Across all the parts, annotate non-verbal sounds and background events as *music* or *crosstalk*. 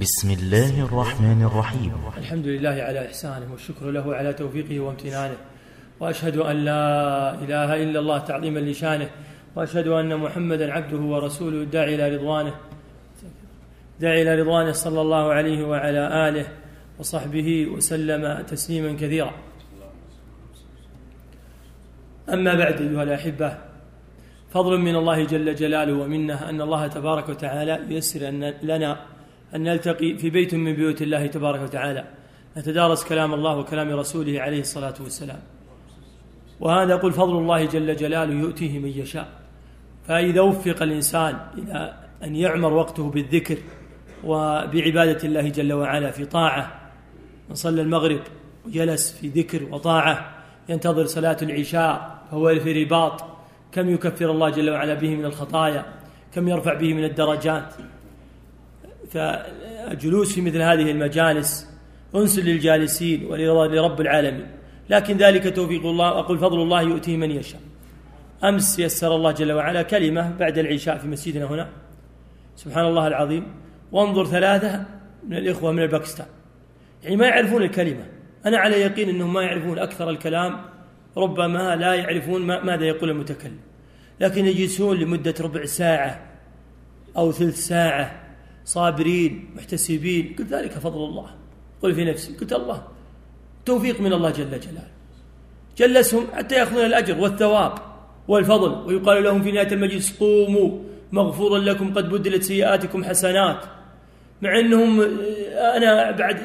بسم الله الرحمن الرحيم. الحمد لله على إحسانه والشكر له على توفيقه وامتنانه. وأشهد أن لا إله إلا الله تعظيما لشانه. وأشهد أن محمدا عبده ورسوله. الداعي إلى رضوانه. داعي إلى رضوانه صلى الله عليه وعلى آله وصحبه وسلم تسليما كثيرا. أما بعد أيها الأحبة فضل من الله جل جلاله ومنه أن الله تبارك وتعالى ييسر أن لنا أن نلتقي في بيت من بيوت الله تبارك وتعالى نتدارس كلام الله وكلام رسوله عليه الصلاة والسلام. وهذا قل فضل الله جل جلاله يؤتيه من يشاء. فإذا وفق الإنسان إلى أن يعمر وقته بالذكر وبعبادة الله جل وعلا في طاعة من صلى المغرب وجلس في ذكر وطاعة ينتظر صلاة العشاء فهو في رباط كم يكفر الله جل وعلا به من الخطايا؟ كم يرفع به من الدرجات؟ فالجلوس في مثل هذه المجالس أنس للجالسين ورضا لرب العالمين. لكن ذلك توفيق الله أقول فضل الله يؤتيه من يشاء. أمس يسر الله جل وعلا كلمة بعد العشاء في مسجدنا هنا. سبحان الله العظيم. وانظر ثلاثة من الإخوة من الباكستان. يعني ما يعرفون الكلمة. أنا على يقين أنهم ما يعرفون أكثر الكلام. ربما لا يعرفون ماذا يقول المتكلم. لكن يجلسون لمدة ربع ساعة أو ثلث ساعة. صابرين محتسبين. قلت ذلك فضل الله. قل في نفسي قلت الله. توفيق من الله جل جلاله. جلسهم حتى يأخذون الأجر والثواب والفضل ويقال لهم في نهاية المجلس قوموا مغفورا لكم قد بدلت سيئاتكم حسنات. مع أنهم أنا بعد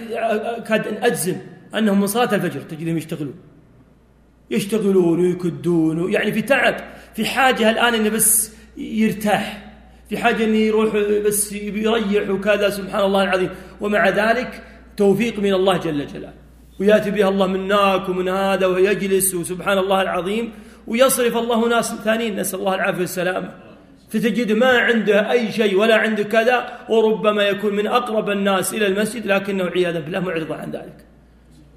كاد أن أجزم أنهم من صلاة الفجر تجدهم يشتغلون. يشتغلون ويكدون يعني في تعب في حاجة الآن أنه بس يرتاح. في حاجة أنه يروح بس يريح وكذا سبحان الله العظيم. ومع ذلك توفيق من الله جل جلاله. ويأتي بها الله من هناك ومن هذا ويجلس وسبحان الله العظيم. ويصرف الله ناس ثانيين نسأل الله العافية والسلامة. فتجد ما عنده أي شيء ولا عنده كذا وربما يكون من أقرب الناس إلى المسجد لكنه عياذا بالله معرض عن ذلك.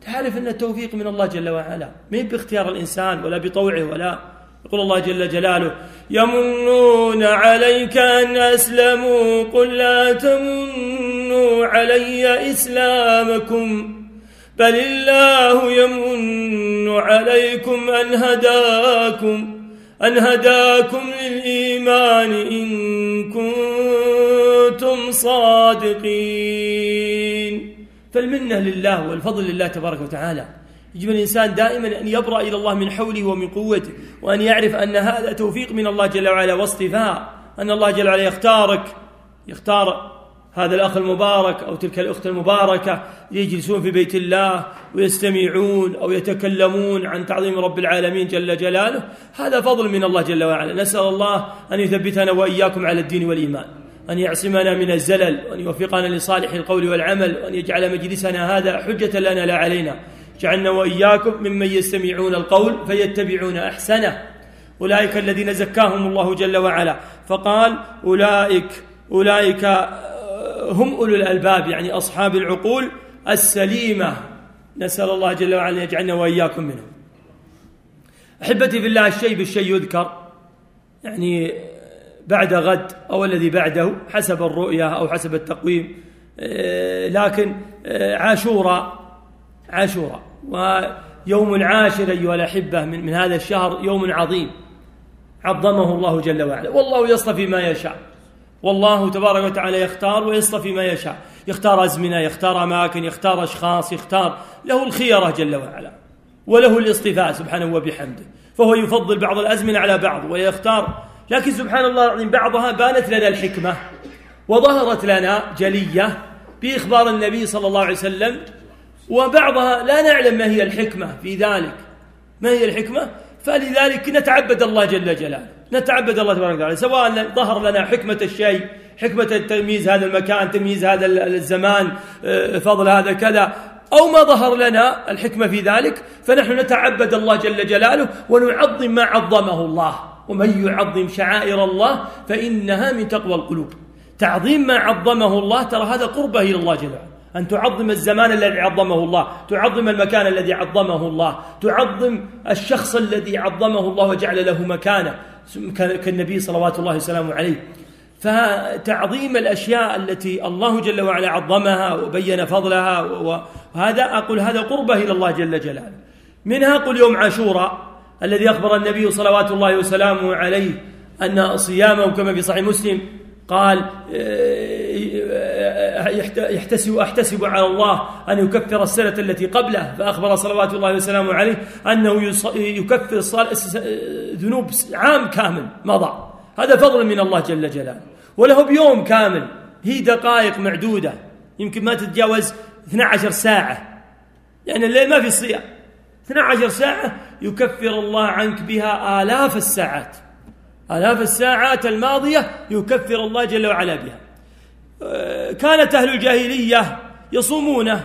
تعرف أن التوفيق من الله جل وعلا ما باختيار الإنسان ولا بطوعه ولا يقول الله جل جلاله يمنون عليك أن أسلموا قل لا تمنوا علي إسلامكم بل الله يمن عليكم أن هداكم أن هداكم للإيمان إن كنتم صادقين. فالمنة لله والفضل لله تبارك وتعالى. يجب الإنسان دائما أن يبرأ إلى الله من حوله ومن قوته وأن يعرف أن هذا توفيق من الله جل وعلا واصطفاء أن الله جل وعلا يختارك يختار هذا الأخ المبارك أو تلك الأخت المباركة يجلسون في بيت الله ويستمعون أو يتكلمون عن تعظيم رب العالمين جل جلاله. هذا فضل من الله جل وعلا. نسأل الله أن يثبتنا وإياكم على الدين والإيمان أن يعصمنا من الزلل وأن يوفقنا لصالح القول والعمل وأن يجعل مجلسنا هذا حجة لنا لا علينا. جعلنا وإياكم ممن يستمعون القول فيتبعون أحسنه. أولئك الذين زكاهم الله جل وعلا. فقال أولئك أولئك آه، هم أولو الألباب يعني أصحاب العقول السليمة. نسأل الله جل وعلا أن يجعلنا وإياكم منهم. أحبتي في الله الشيء بالشيء يذكر. يعني بعد غد أو الذي بعده حسب الرؤية أو حسب التقويم. آه، لكن آه، عاشوراء عاشوراء ويوم العاشر أيها الأحبة من, من هذا الشهر يوم عظيم. عظمه الله جل وعلا. والله يصطفي ما يشاء. والله تبارك وتعالى يختار ويصطفي ما يشاء. يختار أزمنة يختار أماكن يختار أشخاص يختار له الخيرة جل وعلا. وله الاصطفاء سبحانه وبحمده. فهو يفضل بعض الأزمنة على بعض ويختار. لكن سبحان الله العظيم بعضها بانت لنا الحكمة وظهرت لنا جلية بإخبار النبي صلى الله عليه وسلم وبعضها لا نعلم ما هي الحكمة في ذلك. ما هي الحكمة؟ فلذلك نتعبد الله جل جلاله. نتعبد الله تبارك وتعالى. سواء ظهر لنا حكمة الشيء حكمة تمييز هذا المكان تمييز هذا الزمان آه، فضل هذا كذا أو ما ظهر لنا الحكمة في ذلك فنحن نتعبد الله جل جلاله ونعظم ما عظمه الله. ومن يعظم شعائر الله فإنها من تقوى القلوب. تعظيم ما عظمه الله ترى هذا قربة إلى الله جل وعلا. أن تعظم الزمان الذي عظمه الله تعظم المكان الذي عظمه الله تعظم الشخص الذي عظمه الله وجعل له مكانة كالنبي صلوات الله وسلامه عليه. فتعظيم الأشياء التي الله جل وعلا عظمها وبين فضلها وهذا أقول هذا قربة إلى الله جل جلاله. منها قل يوم عاشوراء الذي أخبر النبي صلوات الله وسلامه عليه أن صيامه كما في صحيح مسلم قال يحتسب أحتسب على الله أن يكفر السنة التي قبله. فأخبر صلوات الله وسلامه عليه أنه يكفر ذنوب عام كامل مضى. هذا فضل من الله جل جلاله. وله بيوم كامل. هي دقائق معدودة. يمكن ما تتجاوز 12 ساعة. يعني الليل ما في صيام. 12 ساعة يكفر الله عنك بها آلاف الساعات. آلاف الساعات الماضية يكفر الله جل وعلا بها. كانت أهل الجاهلية يصومونه.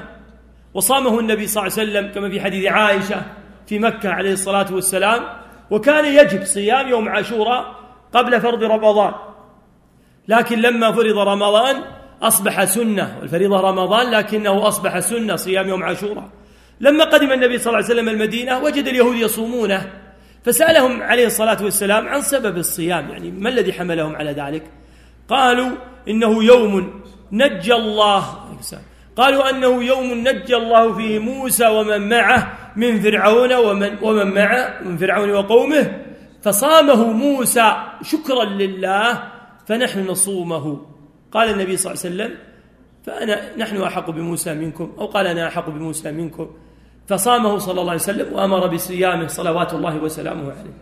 وصامه النبي صلى الله عليه وسلم كما في حديث عائشة في مكة عليه الصلاة والسلام وكان يجب صيام يوم عاشوراء قبل فرض رمضان. لكن لما فرض رمضان أصبح سنة والفريضة رمضان لكنه أصبح سنة صيام يوم عاشوراء. لما قدم النبي صلى الله عليه وسلم المدينة وجد اليهود يصومونه فسألهم عليه الصلاة والسلام عن سبب الصيام يعني ما الذي حملهم على ذلك؟ قالوا إنه يوم نجى الله. قالوا أنه يوم نجى الله فيه موسى ومن معه من فرعون ومن, ومن معه من فرعون وقومه فصامه موسى شكرا لله فنحن نصومه. قال النبي صلى الله عليه وسلم فأنا نحن أحق بموسى منكم أو قال أنا أحق بموسى منكم. فصامه صلى الله عليه وسلم وأمر بصيامه صلوات الله وسلامه عليه.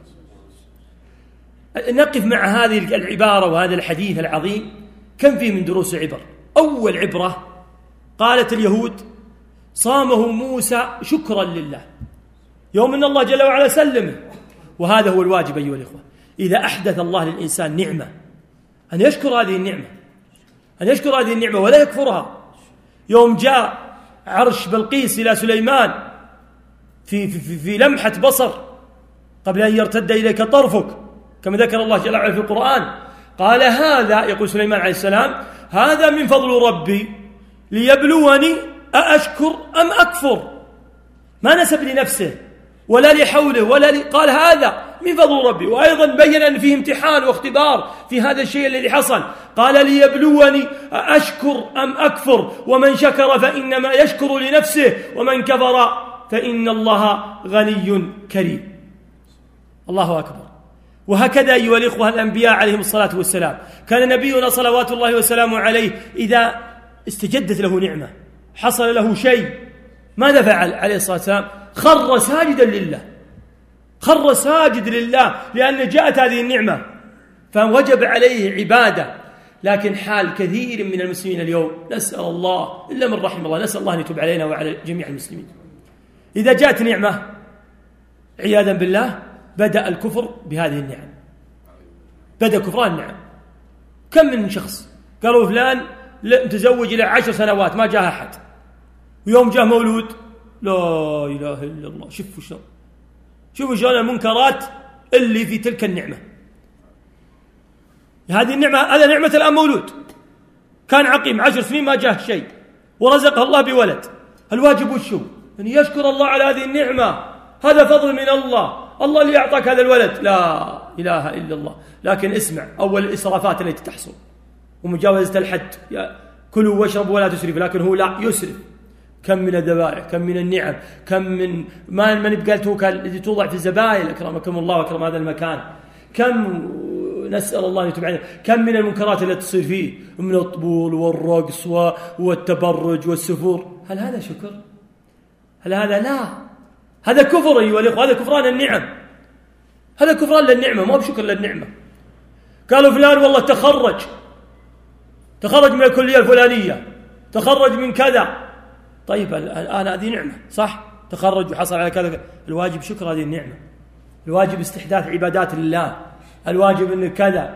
نقف مع هذه العبارة وهذا الحديث العظيم كم فيه من دروس عبر؟ أول عبرة قالت اليهود صامه موسى شكرا لله. يوم أن الله جل وعلا سلمه. وهذا هو الواجب أيها الإخوة. إذا أحدث الله للإنسان نعمة أن يشكر هذه النعمة. أن يشكر هذه النعمة ولا يكفرها. يوم جاء عرش بلقيس إلى سليمان في, في, في, في لمحة بصر قبل أن يرتد إليك طرفك كما ذكر الله جل وعلا في القرآن. قال هذا يقول سليمان عليه السلام هذا من فضل ربي ليبلوني أأشكر أم أكفر؟ ما نسب لنفسه ولا لحوله ولا لي قال هذا من فضل ربي. وأيضا بين أن فيه امتحان واختبار في هذا الشيء الذي حصل. قال ليبلوني أشكر أم أكفر؟ ومن شكر فإنما يشكر لنفسه ومن كفر فإن الله غني كريم. الله أكبر. وهكذا أيها الإخوة الأنبياء عليهم الصلاة والسلام. كان نبينا صلوات الله وسلامه عليه إذا استجدت له نعمة حصل له شيء ماذا فعل عليه الصلاة والسلام؟ خر ساجدا لله. خر ساجد لله لأن جاءت هذه النعمة. فوجب عليه عبادة. لكن حال كثير من المسلمين اليوم نسأل الله إلا من رحم الله نسأل الله أن يتوب علينا وعلى جميع المسلمين. إذا جاءت نعمة عياذا بالله بدأ الكفر بهذه النعم. بدأ كفران النعم. كم من شخص قالوا فلان متزوج إلى عشر سنوات ما جاء أحد. ويوم جاء مولود لا إله إلا الله شوفوا شلون. شوفوا شلون المنكرات اللي في تلك النعمة. هذه النعمة هذا نعمة الآن مولود. كان عقيم عشر سنين ما جاه شيء. ورزقه الله بولد. الواجب وشو أن يشكر الله على هذه النعمة. هذا فضل من الله. الله اللي أعطاك هذا الولد. لا إله إلا الله. لكن اسمع أول الإسرافات التي تحصل. ومجاوزة الحد. كلوا واشربوا ولا تسرفوا. لكن هو لا يسرف. كم من الذبائح كم من النعم كم من ما من بقالته التي توضع في الزبائن أكرمكم الله وأكرم هذا المكان. كم نسأل الله أن يتوب علينا. كم من المنكرات التي تصير فيه؟ من الطبول والرقص والتبرج والسفور. هل هذا شكر؟ هل هذا لا؟ هذا كفر أيها الإخوة هذا كفران النعم. هذا كفران للنعمة ما بشكر للنعمة. قالوا فلان والله تخرج. تخرج من الكلية الفلانية. تخرج من كذا. طيب الآن هذه نعمة صح؟ تخرج وحصل على كذا. الواجب شكر هذه النعمة. الواجب استحداث عبادات لله الواجب أن كذا.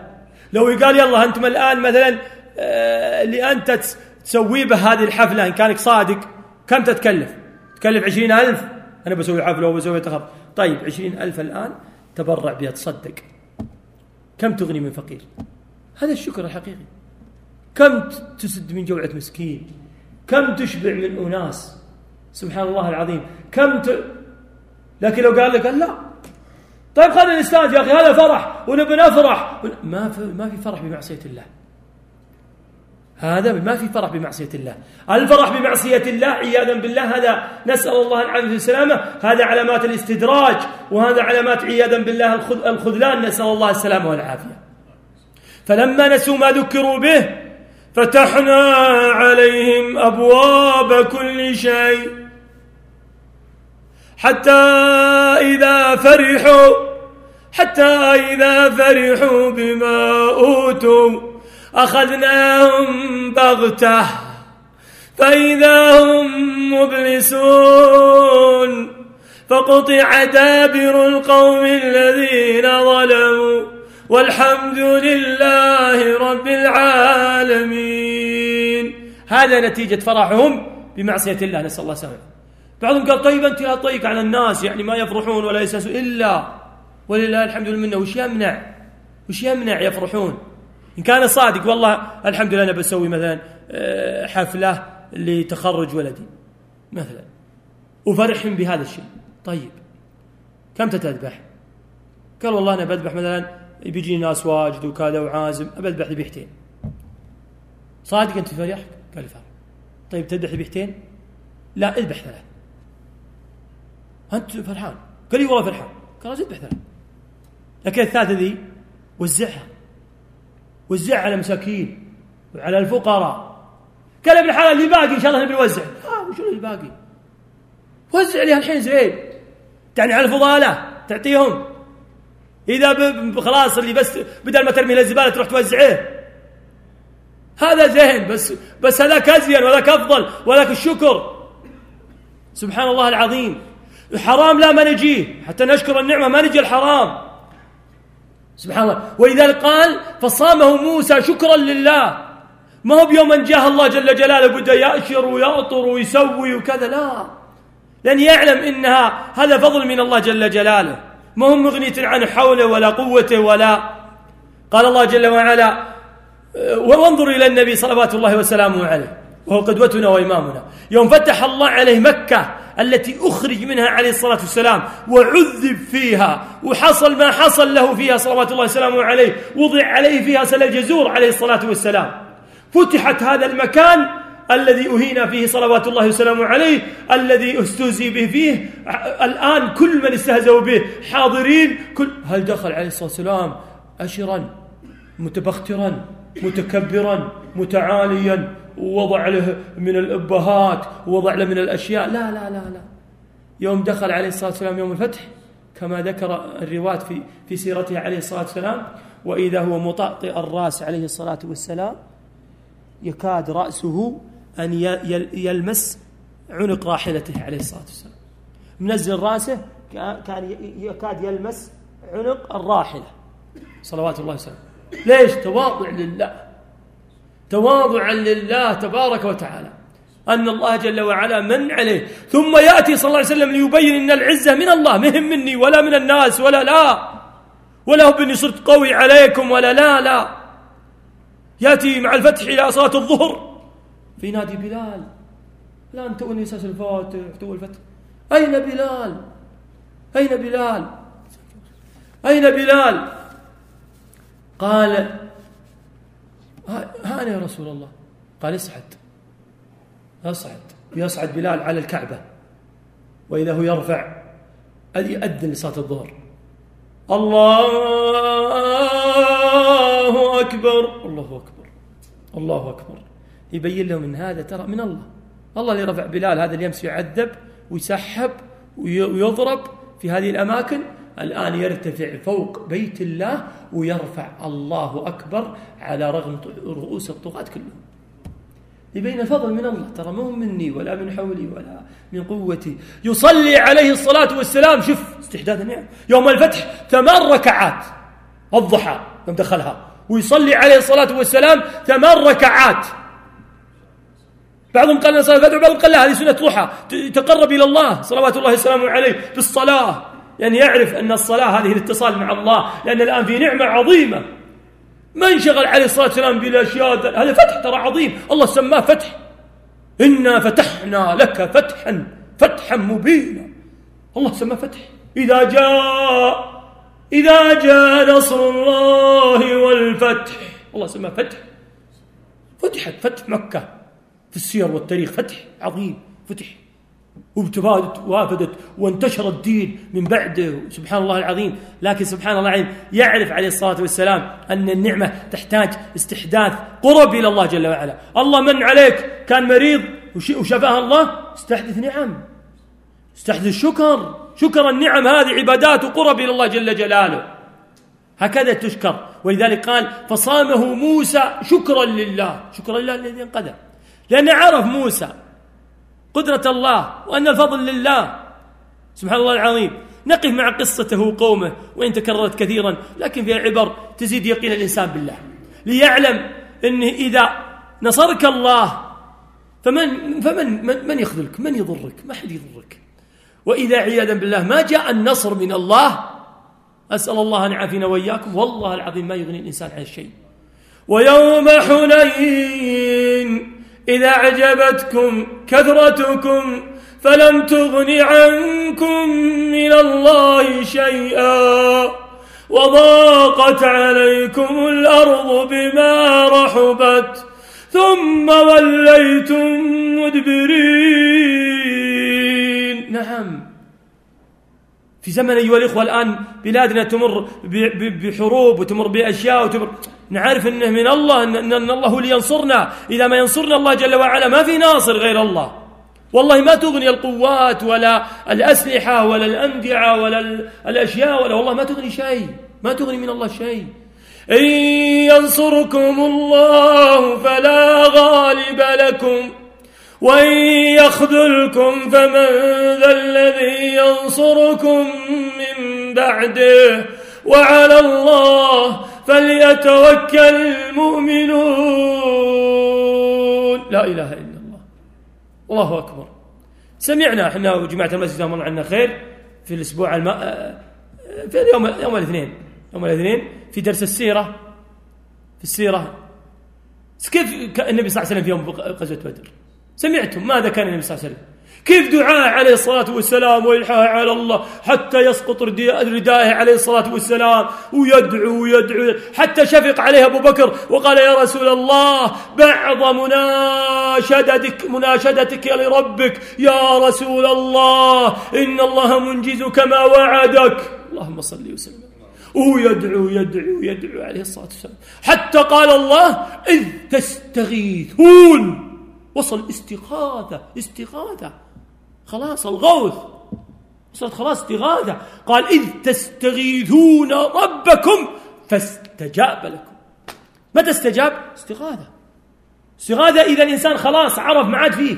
لو قال يلا أنتم الآن مثلا آه، اللي أنت تسوي به هذه الحفلة إن كانك صادق كم تتكلف؟ تكلف عشرين ألف. أنا بسوي حفلة وبسوي تخرج طيب عشرين ألف الآن تبرع بها تصدق. كم تغني من فقير؟ هذا الشكر الحقيقي. كم تسد من جوعة مسكين؟ كم تشبع من أناس؟ سبحان الله العظيم. كم ت... لكن لو قال لك لا. طيب خلينا نستانس يا أخي هذا فرح ونبي نفرح. ما في ما في فرح بمعصية الله. هذا ما في فرح بمعصية الله. الفرح بمعصية الله عياذا بالله هذا نسأل الله العافية والسلامة. هذا علامات الاستدراج وهذا علامات عياذا بالله الخذلان. نسأل الله السلامة والعافية. فلما نسوا ما ذكروا به فتحنا عليهم أبواب كل شيء. حتى إذا فرحوا حتى إذا فرحوا بما أوتوا. أخذناهم بغتة فإذا هم مبلسون فقطع دابر القوم الذين ظلموا والحمد لله رب العالمين. هذا نتيجة فرحهم بمعصية الله نسأل الله سبحانه بعضهم قال طيب أنت لا تضيق على الناس يعني ما يفرحون ولا يسأسون إلا ولله الحمد لله وش يمنع؟ وش يمنع يفرحون؟ إن كان صادق والله الحمد لله أنا بسوي مثلا آه، حفلة لتخرج ولدي مثلا. وفرحهم بهذا الشيء. طيب كم تذبح قال والله أنا بذبح مثلا بيجي ناس واجد وكذا وعازم بذبح ذبيحتين. صادق أنت فرحك قال فرح. طيب تذبح ذبيحتين؟ لا اذبح ثلاث. أنت فرحان؟ قال لي والله فرحان. قال اذبح ثلاث لكن الثالثة ذي وزعها. وزعها على المساكين وعلى الفقراء. قال ابن حلال اللي باقي إن شاء الله بنوزع آه وش اللي باقي؟ وزع لي الحين زين. يعني على الفضالة تعطيهم. إذا خلاص اللي بس بدل ما ترمي الزباله تروح توزعه. هذا زين بس بس هذاك أزين وذاك أفضل وذاك الشكر. سبحان الله العظيم. الحرام لا ما نجيه حتى نشكر النعمة ما نجي الحرام. سبحان الله. ولذلك قال فصامه موسى شكرا لله. ما هو بيوم أن جاه الله جل جلاله بدا يأشر ويأطر ويسوي وكذا لا. لأن يعلم إنها هذا فضل من الله جل جلاله. ما هو مغنية عن حوله ولا قوته ولا. قال الله جل وعلا وانظر إلى النبي صلوات الله وسلامه عليه وهو قدوتنا وإمامنا. يوم فتح الله عليه مكة التي أخرج منها عليه الصلاة والسلام وعذب فيها وحصل ما حصل له فيها صلوات الله وسلامه عليه وضع عليه فيها سل الجزور عليه الصلاة والسلام. فتحت هذا المكان الذي أهين فيه صلوات الله وسلامه عليه الذي استهزي به فيه الآن كل من استهزوا به حاضرين كل هل دخل عليه الصلاة والسلام أشرا متبخترا متكبرا متعاليا ووضع له من الأبهات ووضع له من الأشياء. لا لا لا لا. يوم دخل عليه الصلاة والسلام يوم الفتح كما ذكر الرواة في في سيرته عليه الصلاة والسلام وإذا هو مطأطئ الرأس عليه الصلاة والسلام يكاد رأسه أن يلمس عنق راحلته عليه الصلاة والسلام. منزل رأسه كان يكاد يلمس عنق الراحلة. صلوات الله وسلامه. ليش؟ تواضع لله. تواضعا لله تبارك وتعالى. أن الله جل وعلا من عليه. ثم يأتي صلى الله عليه وسلم ليبين أن العزة من الله. مهم مني ولا من الناس ولا لا. ولا هو بني صرت قوي عليكم ولا لا لا. يأتي مع الفتح إلى صلاة الظهر. في نادي بلال. لا أنت تؤني أساس الفاتح تو الفتح. أين بلال؟ أين بلال؟ أين بلال؟ قال هانا يا رسول الله. قال اصعد اصعد يصعد بلال على الكعبة. وإذا هو يرفع يأذن لصلاة الظهر. الله أكبر. الله أكبر. الله أكبر. يبين لهم من هذا ترى من الله. الله اللي رفع بلال هذا اليمس يعذب ويسحب ويضرب في هذه الأماكن. الآن يرتفع فوق بيت الله ويرفع الله أكبر على رغم رؤوس الطغاة كلهم. يبين فضل من الله. ترى مو مني ولا من حولي ولا من قوتي. يصلي عليه الصلاة والسلام. شوف استحداث النعم. يوم الفتح ثمان ركعات الضحى يوم دخلها. ويصلي عليه الصلاة والسلام ثمان ركعات. بعضهم قال صلاة الفتح وبعضهم قال لا هذه سنة ضحى. تقرب إلى الله. صلوات الله وسلامه عليه بالصلاة. يعني يعرف أن الصلاة هذه الاتصال مع الله لأن الآن في نعمة عظيمة. ما انشغل عليه الصلاة والسلام بالأشياء هذا فتح ترى عظيم. الله سماه فتح. إنا فتحنا لك فتحا فتحا مبينا. الله سماه فتح. إذا جاء إذا جاء نصر الله والفتح. الله سماه فتح. فتحت فتح مكة. في السير والتاريخ فتح عظيم فتح. وابتفادت وافدت وانتشر الدين من بعده سبحان الله العظيم. لكن سبحان الله العظيم يعرف عليه الصلاة والسلام أن النعمة تحتاج استحداث قرب إلى الله جل وعلا. الله من عليك؟ كان مريض وشفاه الله؟ استحدث نعم. استحدث شكر شكر النعم هذه عبادات وقرب إلى الله جل جلاله. هكذا تشكر. ولذلك قال فصامه موسى شكرا لله. شكرا لله الذي انقذه. لأنه عرف موسى قدرة الله وأن الفضل لله. سبحان الله العظيم. نقف مع قصته وقومه وإن تكررت كثيرا لكن فيها عبر تزيد يقين الإنسان بالله. ليعلم أنه إذا نصرك الله فمن فمن من, من يخذلك؟ من يضرك؟ ما حد يضرك. وإذا عياذا بالله ما جاء النصر من الله أسأل الله أن يعافينا وإياكم. والله العظيم ما يغني الإنسان عن شيء ويوم حنين إذا أعجبتكم كثرتكم فلم تغن عنكم من الله شيئا وضاقت عليكم الأرض بما رحبت ثم وليتم مدبرين. نعم. في زمن أيها الإخوة الآن بلادنا تمر بحروب وتمر بأشياء وتمر. نعرف أنه من الله أن, الله هو اللي ينصرنا إذا ما ينصرنا الله جل وعلا ما في ناصر غير الله. والله ما تغني القوات ولا الأسلحة ولا الأمتعة ولا الأشياء ولا والله ما تغني شيء. ما تغني من الله شيء. إن ينصركم الله فلا غالب لكم. وإن يخذلكم فمن ذا الذي ينصركم من بعده وعلى الله فليتوكل المؤمنون. لا إله إلا الله. الله أكبر. سمعنا إحنا وجماعة المسجد الله عنا خير في الأسبوع الم... في اليوم يوم الاثنين. يوم الاثنين في درس السيرة. في السيرة. كيف النبي صلى الله عليه وسلم في يوم غزوة بدر. سمعتم ماذا كان النبي صلى الله عليه وسلم؟ كيف دعاء عليه الصلاة والسلام وإلحاح على الله حتى يسقط ردائه عليه الصلاة والسلام ويدعو ويدعو حتى شفق عليه أبو بكر وقال يا رسول الله بعض مناشدتك مناشدتك لربك. يا رسول الله إن الله منجزك ما وعدك. اللهم صل وسلم. وهو يدعو يدعو يدعو عليه الصلاة والسلام. حتى قال الله إذ تستغيثون. وصل استغاثة استغاثة. خلاص الغوث. وصلت خلاص استغاثة. قال إذ تستغيثون ربكم فاستجاب لكم. متى استجاب؟ استغاثة. استغاثة إذا الإنسان خلاص عرف ما عاد فيه.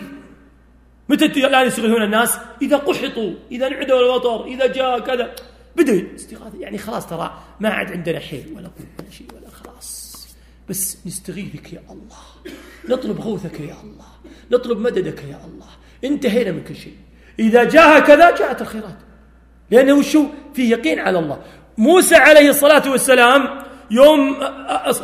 متى الآن يستغيثون الناس؟ إذا قحطوا إذا انعدوا الوطر إذا جاء كذا. بدأ استغاثة. يعني خلاص ترى ما عاد عندنا حيل ولا قوة ولا شيء ولا بس نستغيثك يا الله. نطلب غوثك يا الله. نطلب مددك يا الله. انتهينا من كل شيء. إذا جاء كذا جاءت الخيرات. لأنه شو؟ في يقين على الله. موسى عليه الصلاة والسلام يوم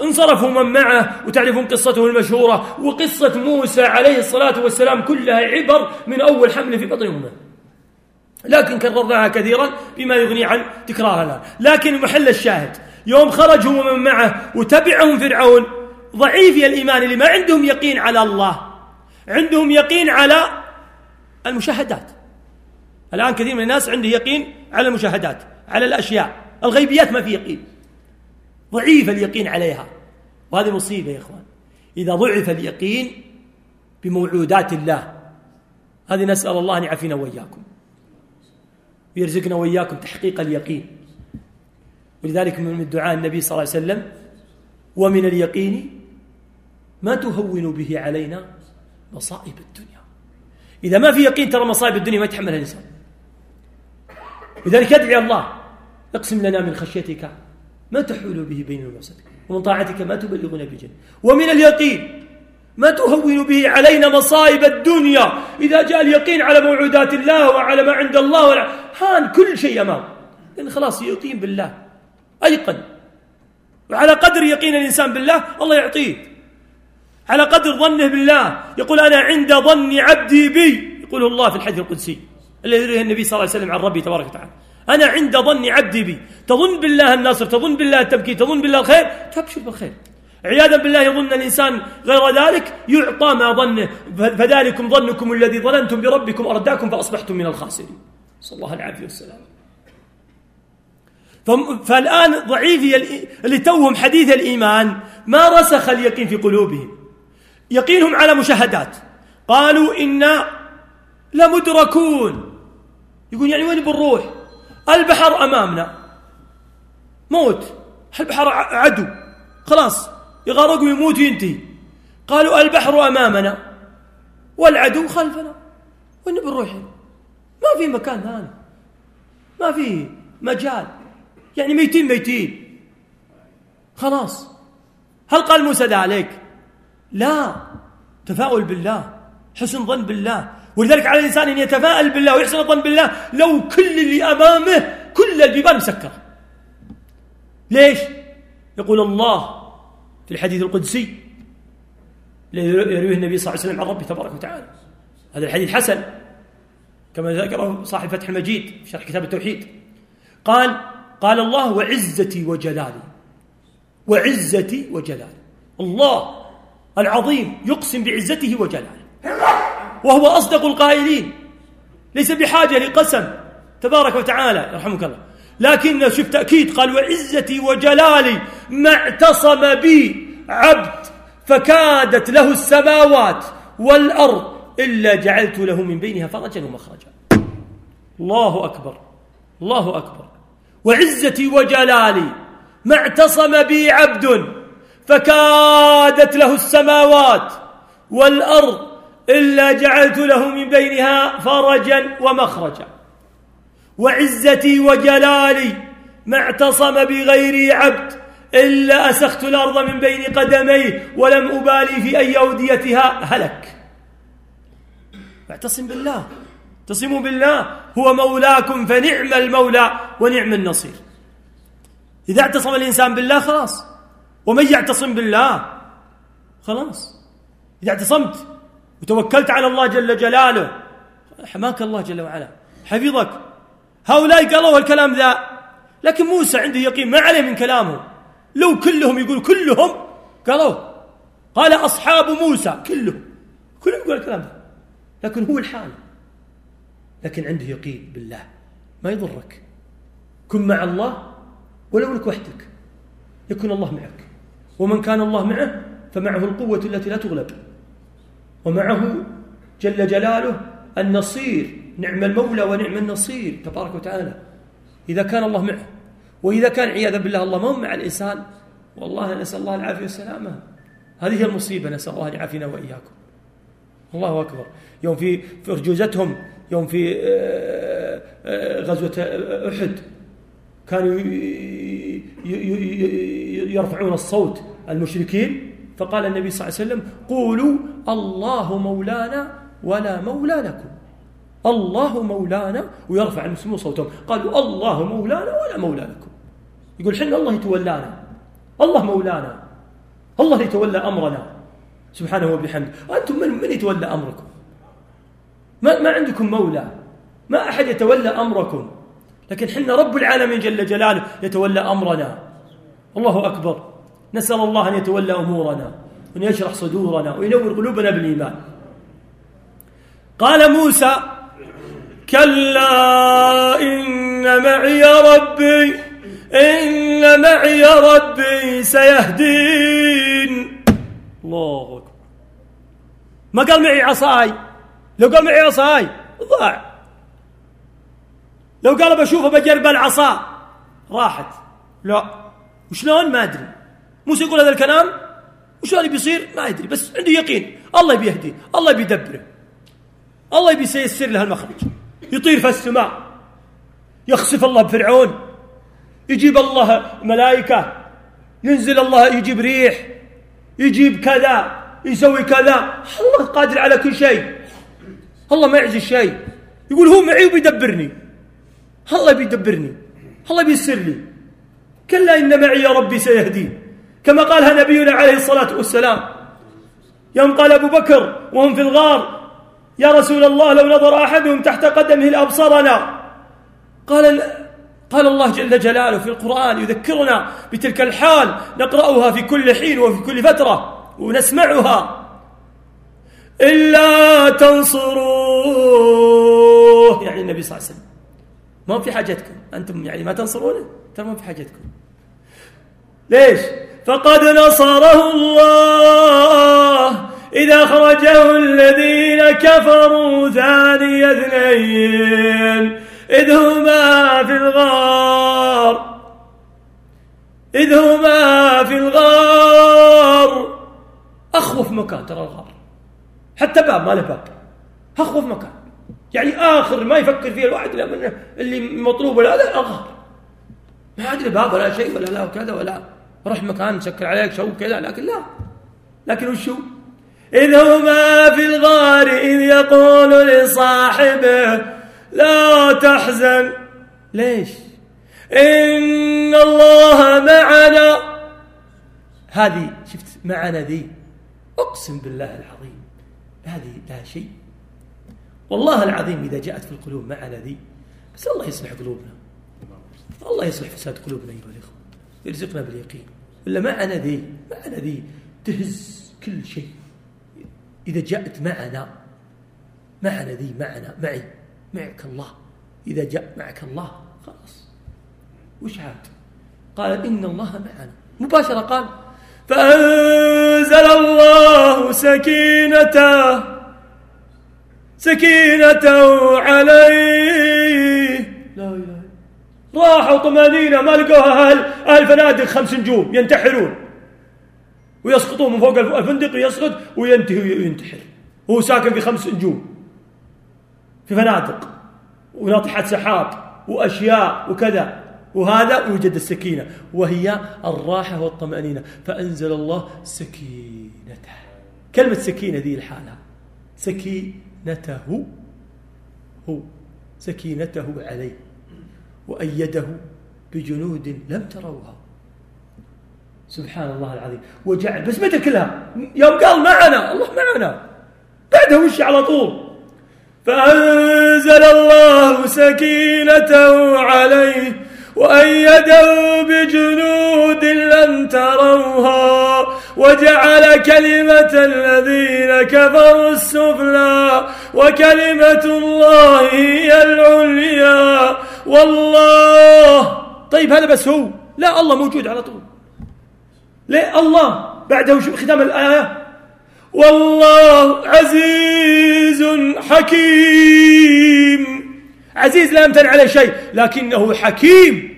انصرفوا من معه وتعرفون قصته المشهورة وقصة موسى عليه الصلاة والسلام كلها عبر من أول حمل في بطن أمه. لكن كررناها كثيرا بما يغني عن تكرارها لكن محل الشاهد يوم خرجوا من معه وتبعهم فرعون. ضعيفي الإيمان اللي ما عندهم يقين على الله. عندهم يقين على المشاهدات. الآن كثير من الناس عنده يقين على المشاهدات على الأشياء. الغيبيات ما في يقين. ضعيف اليقين عليها. وهذه مصيبة يا إخوان. إذا ضعف اليقين بموعودات الله هذه نسأل الله أن يعافينا وإياكم. ويرزقنا وإياكم تحقيق اليقين. ولذلك من الدعاء النبي صلى الله عليه وسلم ومن اليقين ما تهون به علينا مصائب الدنيا. إذا ما في يقين ترى مصائب الدنيا ما يتحملها الإنسان. لذلك يدعي الله اقسم لنا من خشيتك ما تحول به بين وبين ومن طاعتك ما تبلغنا بجنة. ومن اليقين ما تهون به علينا مصائب الدنيا. إذا جاء اليقين على موعودات الله وعلى ما عند الله هان كل شيء أمام لأن خلاص يقين بالله. أيقن. وعلى قدر يقين الإنسان بالله الله يعطيه. على قدر ظنه بالله. يقول أنا عند ظن عبدي بي. يقوله الله في الحديث القدسي الذي يرويه النبي صلى الله عليه وسلم عن ربي تبارك وتعالى. أنا عند ظن عبدي بي. تظن بالله الناصر تظن بالله التمكين تظن بالله الخير. تبشر بالخير. عياذا بالله يظن الإنسان غير ذلك يعطى ما ظنه. فذلكم ظنكم الذي ظننتم بربكم أرداكم فأصبحتم من الخاسرين. صلى الله العافية والسلام فالآن ضعيفي اللي توهم حديث الإيمان ما رسخ اليقين في قلوبهم. يقينهم على مشاهدات. قالوا إنا لمدركون. يقول يعني وين بنروح البحر أمامنا. موت. البحر عدو. خلاص. يغرق ويموت وينتهي قالوا البحر أمامنا. والعدو خلفنا. وين بنروح ما في مكان ثاني ما في مجال. يعني ميتين ميتين. خلاص. هل قال موسى ذلك لا. تفاؤل بالله حسن ظن بالله. ولذلك على الإنسان أن يتفاءل بالله ويحسن الظن بالله. لو كل اللي أمامه كل البيبان مسكرة. ليش؟ يقول الله في الحديث القدسي الذي يرويه النبي صلى الله عليه وسلم عن ربه تبارك وتعالى. هذا الحديث حسن كما ذكره صاحب فتح المجيد في شرح كتاب التوحيد. قال قال الله وعزتي وجلالي. وعزتي وجلالي. الله العظيم يقسم بعزته وجلاله. وهو أصدق القائلين. ليس بحاجة لقسم. تبارك وتعالى يرحمك الله. لكن شوف تأكيد قال وعزتي وجلالي ما اعتصم بي عبد فكادت له السماوات والأرض إلا جعلت له من بينها فرجا ومخرجا. الله أكبر. الله أكبر. وعزتي وجلالي ما اعتصم بي عبد فكادت له السماوات والأرض إلا جعلت له من بينها فرجا ومخرجا. وعزتي وجلالي ما اعتصم بغيري عبد إلا أسخت الأرض من بين قدميه ولم أبالي في أي أوديتها هلك. اعتصم بالله. اعتصموا بالله هو مولاكم فنعم المولى ونعم النصير. إذا اعتصم الإنسان بالله خلاص. ومن يعتصم بالله؟ خلاص. إذا اعتصمت وتوكلت على الله جل جلاله حماك الله جل وعلا. حفظك. هؤلاء قالوا الكلام ذا لكن موسى عنده يقين ما عليه من كلامه. لو كلهم يقول كلهم قالوا قال أصحاب موسى كلهم. كلهم يقول الكلام ذا لكن هو الحال. لكن عنده يقين بالله. ما يضرك. كن مع الله ولو لك وحدك. يكون الله معك. ومن كان الله معه فمعه القوة التي لا تغلب. ومعه جل جلاله النصير. نعم المولى ونعم النصير. تبارك وتعالى. إذا كان الله معه. وإذا كان عياذا بالله الله ما مع الإنسان. والله نسأل الله العافية والسلامة. هذه هي المصيبة. نسأل الله يعافينا وإياكم. الله أكبر. يوم في أرجوزتهم. يوم في آه، آه، غزوة أحد. كانوا يرفعون الصوت المشركين. فقال النبي صلى الله عليه وسلم قولوا الله مولانا ولا مولى لكم الله مولانا ويرفع المسلمون صوتهم. قالوا الله مولانا ولا مولى لكم يقول حنا الله يتولانا. الله مولانا. الله يتولى أمرنا. سبحانه وبحمده. أنتم من, من يتولى أمركم؟ ما, ما عندكم مولى. ما أحد يتولى أمركم. لكن حنا رب العالمين جل جلاله يتولى أمرنا. الله أكبر. نسأل الله أن يتولى أمورنا وأن يشرح صدورنا وينور قلوبنا بالإيمان. قال موسى كلا إن معي ربي إن معي ربي سيهدين. الله أكبر. ما قال معي عصاي؟ لو قال معي عصاي ضاع لو قال بشوفه بجرب العصا راحت. لا. وشلون؟ ما أدري. موسى يقول هذا الكلام؟ وشلون بيصير؟ ما يدري بس عنده يقين. الله بيهدي. الله بيدبره. الله بيسيسر له المخرج. يطير في السماء. يخسف الله بفرعون. يجيب الله ملائكة. ينزل الله يجيب ريح. يجيب كذا. يسوي كذا. الله قادر على كل شيء. الله ما يعجز شيء. يقول هو معي وبيدبرني. الله بيدبرني. الله بيسر لي كلا إن معي يا ربي سيهدين. كما قالها نبينا عليه الصلاة والسلام. يوم قال أبو بكر وهم في الغار يا رسول الله لو نظر أحدهم تحت قدمه لأبصرنا. قال قال الله جل جلاله في القرآن يذكرنا بتلك الحال نقرأها في كل حين وفي كل فترة ونسمعها. إلا تنصروه. يعني النبي صلى الله عليه وسلم. ما في حاجتكم؟ أنتم يعني ما تنصرونه؟ ترى ما في حاجتكم. ليش؟ فقد نصره الله. إذا خرجه الذين كفروا ثاني اثنين. إذ هما في الغار. إذ هما في الغار. أخوف مكان ترى الغار. حتى باب ما له باب. أخوف مكان. يعني آخر ما يفكر فيه الواحد اللي مطلوب ولا لا الغار ما عاد باب ولا شيء ولا لا وكذا ولا. روح مكان مسكر عليك شو كذا لكن لا. لكن وشو إذ هما في الغار إذ يقول لصاحبه لا تحزن. ليش؟ إن الله معنا. هذه شفت معنا ذي. أقسم بالله العظيم. هذه لا شيء. والله العظيم إذا جاءت في القلوب معنا ذي بس الله يصلح قلوبنا. الله يصلح فساد قلوبنا أيها الإخوة يرزقنا باليقين. ولا معنا ذي معنا ذي تهز كل شيء. إذا جاءت معنا معنا ذي معنا معي معك الله. إذا جاء معك الله خلاص. وش عاد؟ قال إن الله معنا. مباشرة قال فأنزل الله سكينته سكينته عليه. لا إله راحوا طمأنينة ما لقوها أهل, أهل فنادق خمس نجوم ينتحرون. ويسقطون من فوق الفندق ويسقط وينتهي وينتحر. وهو ساكن في خمس نجوم. في فنادق وناطحات سحاب وأشياء وكذا. وهذا يوجد السكينة وهي الراحة والطمأنينة. فأنزل الله سكينته. كلمة سكينة ذي الحالة سكينته. هو. سكينته عليه. وأيده بجنود لم تروها. سبحان الله العظيم. وجعل بس متى كلها؟ يوم قال معنا الله معنا. بعدها وش على طول؟ فأنزل الله سكينته عليه. وأيده بجنود لم تروها وجعل كلمة الذين كفروا السفلى وكلمة الله هي العليا. والله. طيب هذا بس هو. لا الله موجود على طول. ليه الله. بعده شو؟ ختام الآية. والله عزيز حكيم. عزيز لا يمتنع عليه شيء لكنه حكيم.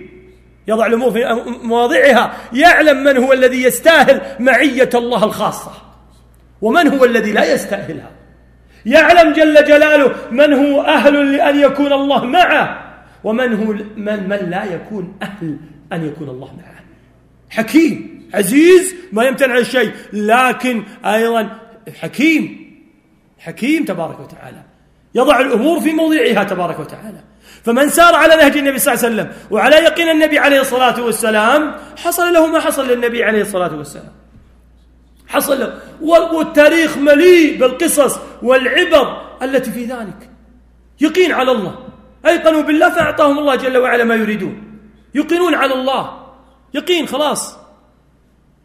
يضع الأمور في مواضعها يعلم من هو الذي يستاهل معية الله الخاصة. ومن هو الذي لا يستاهلها؟ يعلم جل جلاله من هو أهل لأن يكون الله معه ومن هو من, من لا يكون أهل أن يكون الله معه. حكيم عزيز ما يمتنع الشيء لكن أيضا حكيم. حكيم تبارك وتعالى. يضع الأمور في موضعها تبارك وتعالى. فمن سار على نهج النبي صلى الله عليه وسلم وعلى يقين النبي عليه الصلاة والسلام حصل له ما حصل للنبي عليه الصلاة والسلام. حصل له. والتاريخ مليء بالقصص والعبر التي في ذلك. يقين على الله. أيقنوا بالله فأعطاهم الله جل وعلا ما يريدون. يقينون على الله. يقين خلاص.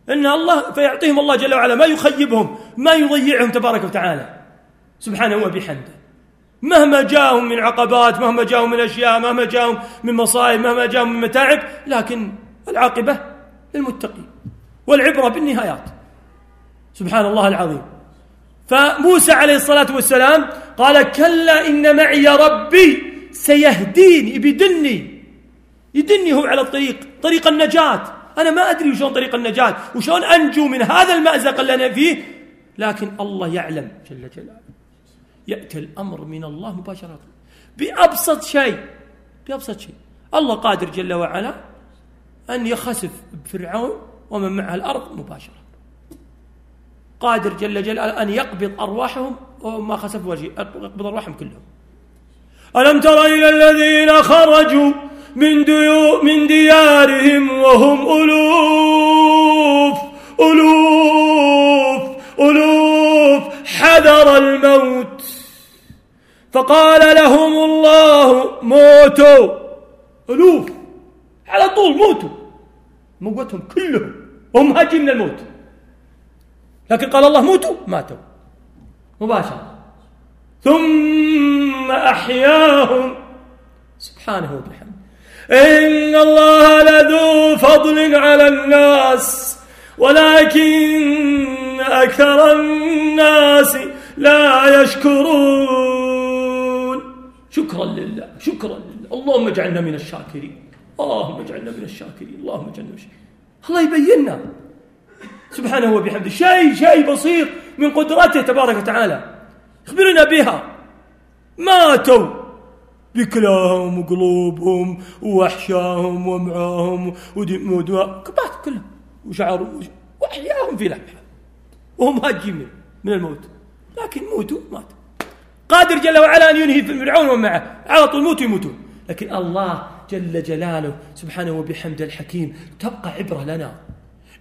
إن الله فيعطيهم الله جل وعلا ما يخيبهم ما يضيعهم تبارك وتعالى. سبحانه وبحمده. مهما جاءهم من عقبات مهما جاءهم من أشياء مهما جاءهم من مصائب مهما جاءهم من متاعب لكن العاقبة للمتقين والعبرة بالنهايات. سبحان الله العظيم. فموسى عليه الصلاة والسلام قال كلا إن معي ربي سيهديني بدني. يدني هو على الطريق طريق النجاة. أنا ما أدري وشون طريق النجاة وشون أنجو من هذا المأزق اللي أنا فيه لكن الله يعلم جل جلاله. يأتي الأمر من الله مباشرة. بأبسط شيء بأبسط شيء. الله قادر جل وعلا أن يخسف بفرعون ومن معه الأرض مباشرة. قادر جل جلاله أن يقبض أرواحهم وما خسف وجه يقبض أرواحهم كلهم. ألم تر إلى الذين خرجوا من, ديو من ديارهم وهم ألوف ألوف ألوف حذر الموت. فقال لهم الله موتوا. ألوف. على طول موتوا. موتهم كلهم. وهم هاجين من الموت. لكن قال الله موتوا. ماتوا. مباشرة. ثم أحياهم. سبحانه وبحمده إن الله لذو فضل على الناس ولكن أكثر الناس لا يشكرون. شكرا لله شكرا لله. اللهم اجعلنا من الشاكرين. اللهم اجعلنا من الشاكرين. اللهم اجعلنا من الشاكرين. الله يبيننا سبحانه وبحمده. شيء شيء بسيط من قدرته تبارك وتعالى. اخبرنا بها. ماتوا. بكلاهم وقلوبهم وأحشاهم ومعاهم ودماء ماتوا كلهم. وشعروا وأحياهم في لحظة وهم هاجين من الموت. لكن موتوا ماتوا. قادر جل وعلا أن ينهي فرعون ومن معه. على طول موتوا يموتون. لكن الله جل جلاله سبحانه وبحمده الحكيم تبقى عبرة لنا.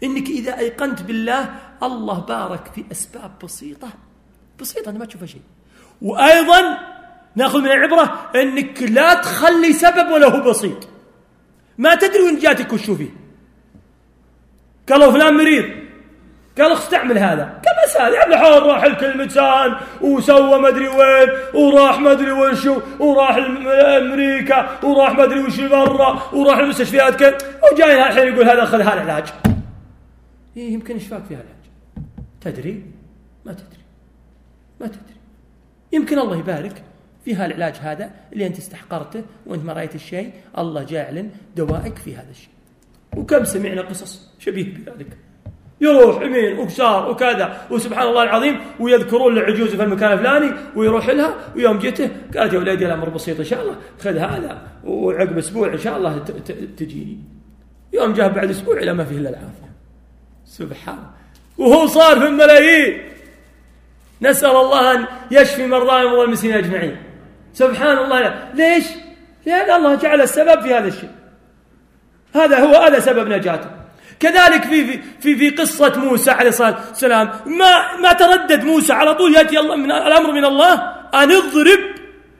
إنك إذا أيقنت بالله الله بارك في أسباب بسيطة. بسيطة أنت ما تشوفها شيء. وأيضا نأخذ من العبرة أنك لا تخلي سبب ولا هو بسيط. ما تدري وين جاتك وشو فيه قالوا فلان مريض. قال استعمل هذا. كمثال يعني حال راح الكلمتان وسوى ما أدري وين وراح ما أدري وين شو وراح أمريكا وراح ما أدري وش برا وراح المستشفيات كذا وجاي الحين يقول هذا خذ هذا إيه يمكن يشفاك فيها العلاج؟ تدري؟ ما تدري. ما تدري. يمكن الله يبارك في هالعلاج هذا اللي أنت استحقرته وأنت ما رايت الشيء الله جاعل دوائك في هذا الشيء. وكم سمعنا قصص شبيه بذلك. يروح يمين ويسار وكذا وسبحان الله العظيم ويذكرون لعجوز في المكان الفلاني ويروح لها ويوم جته قالت يا ولدي الأمر بسيط إن شاء الله خذ هذا وعقب أسبوع إن شاء الله تجيني. يوم جاء بعد أسبوع إلى ما فيه إلا العافية. سبحان. وهو صار في الملايين. نسأل الله أن يشفي مرضانا المسلمين أجمعين. سبحان الله. ليش؟ لأن الله جعل السبب في هذا الشيء. هذا هو هذا سبب نجاته. كذلك في في في قصة موسى عليه الصلاة والسلام. ما ما تردد موسى على طول يأتي الله من الأمر من الله أن اضرب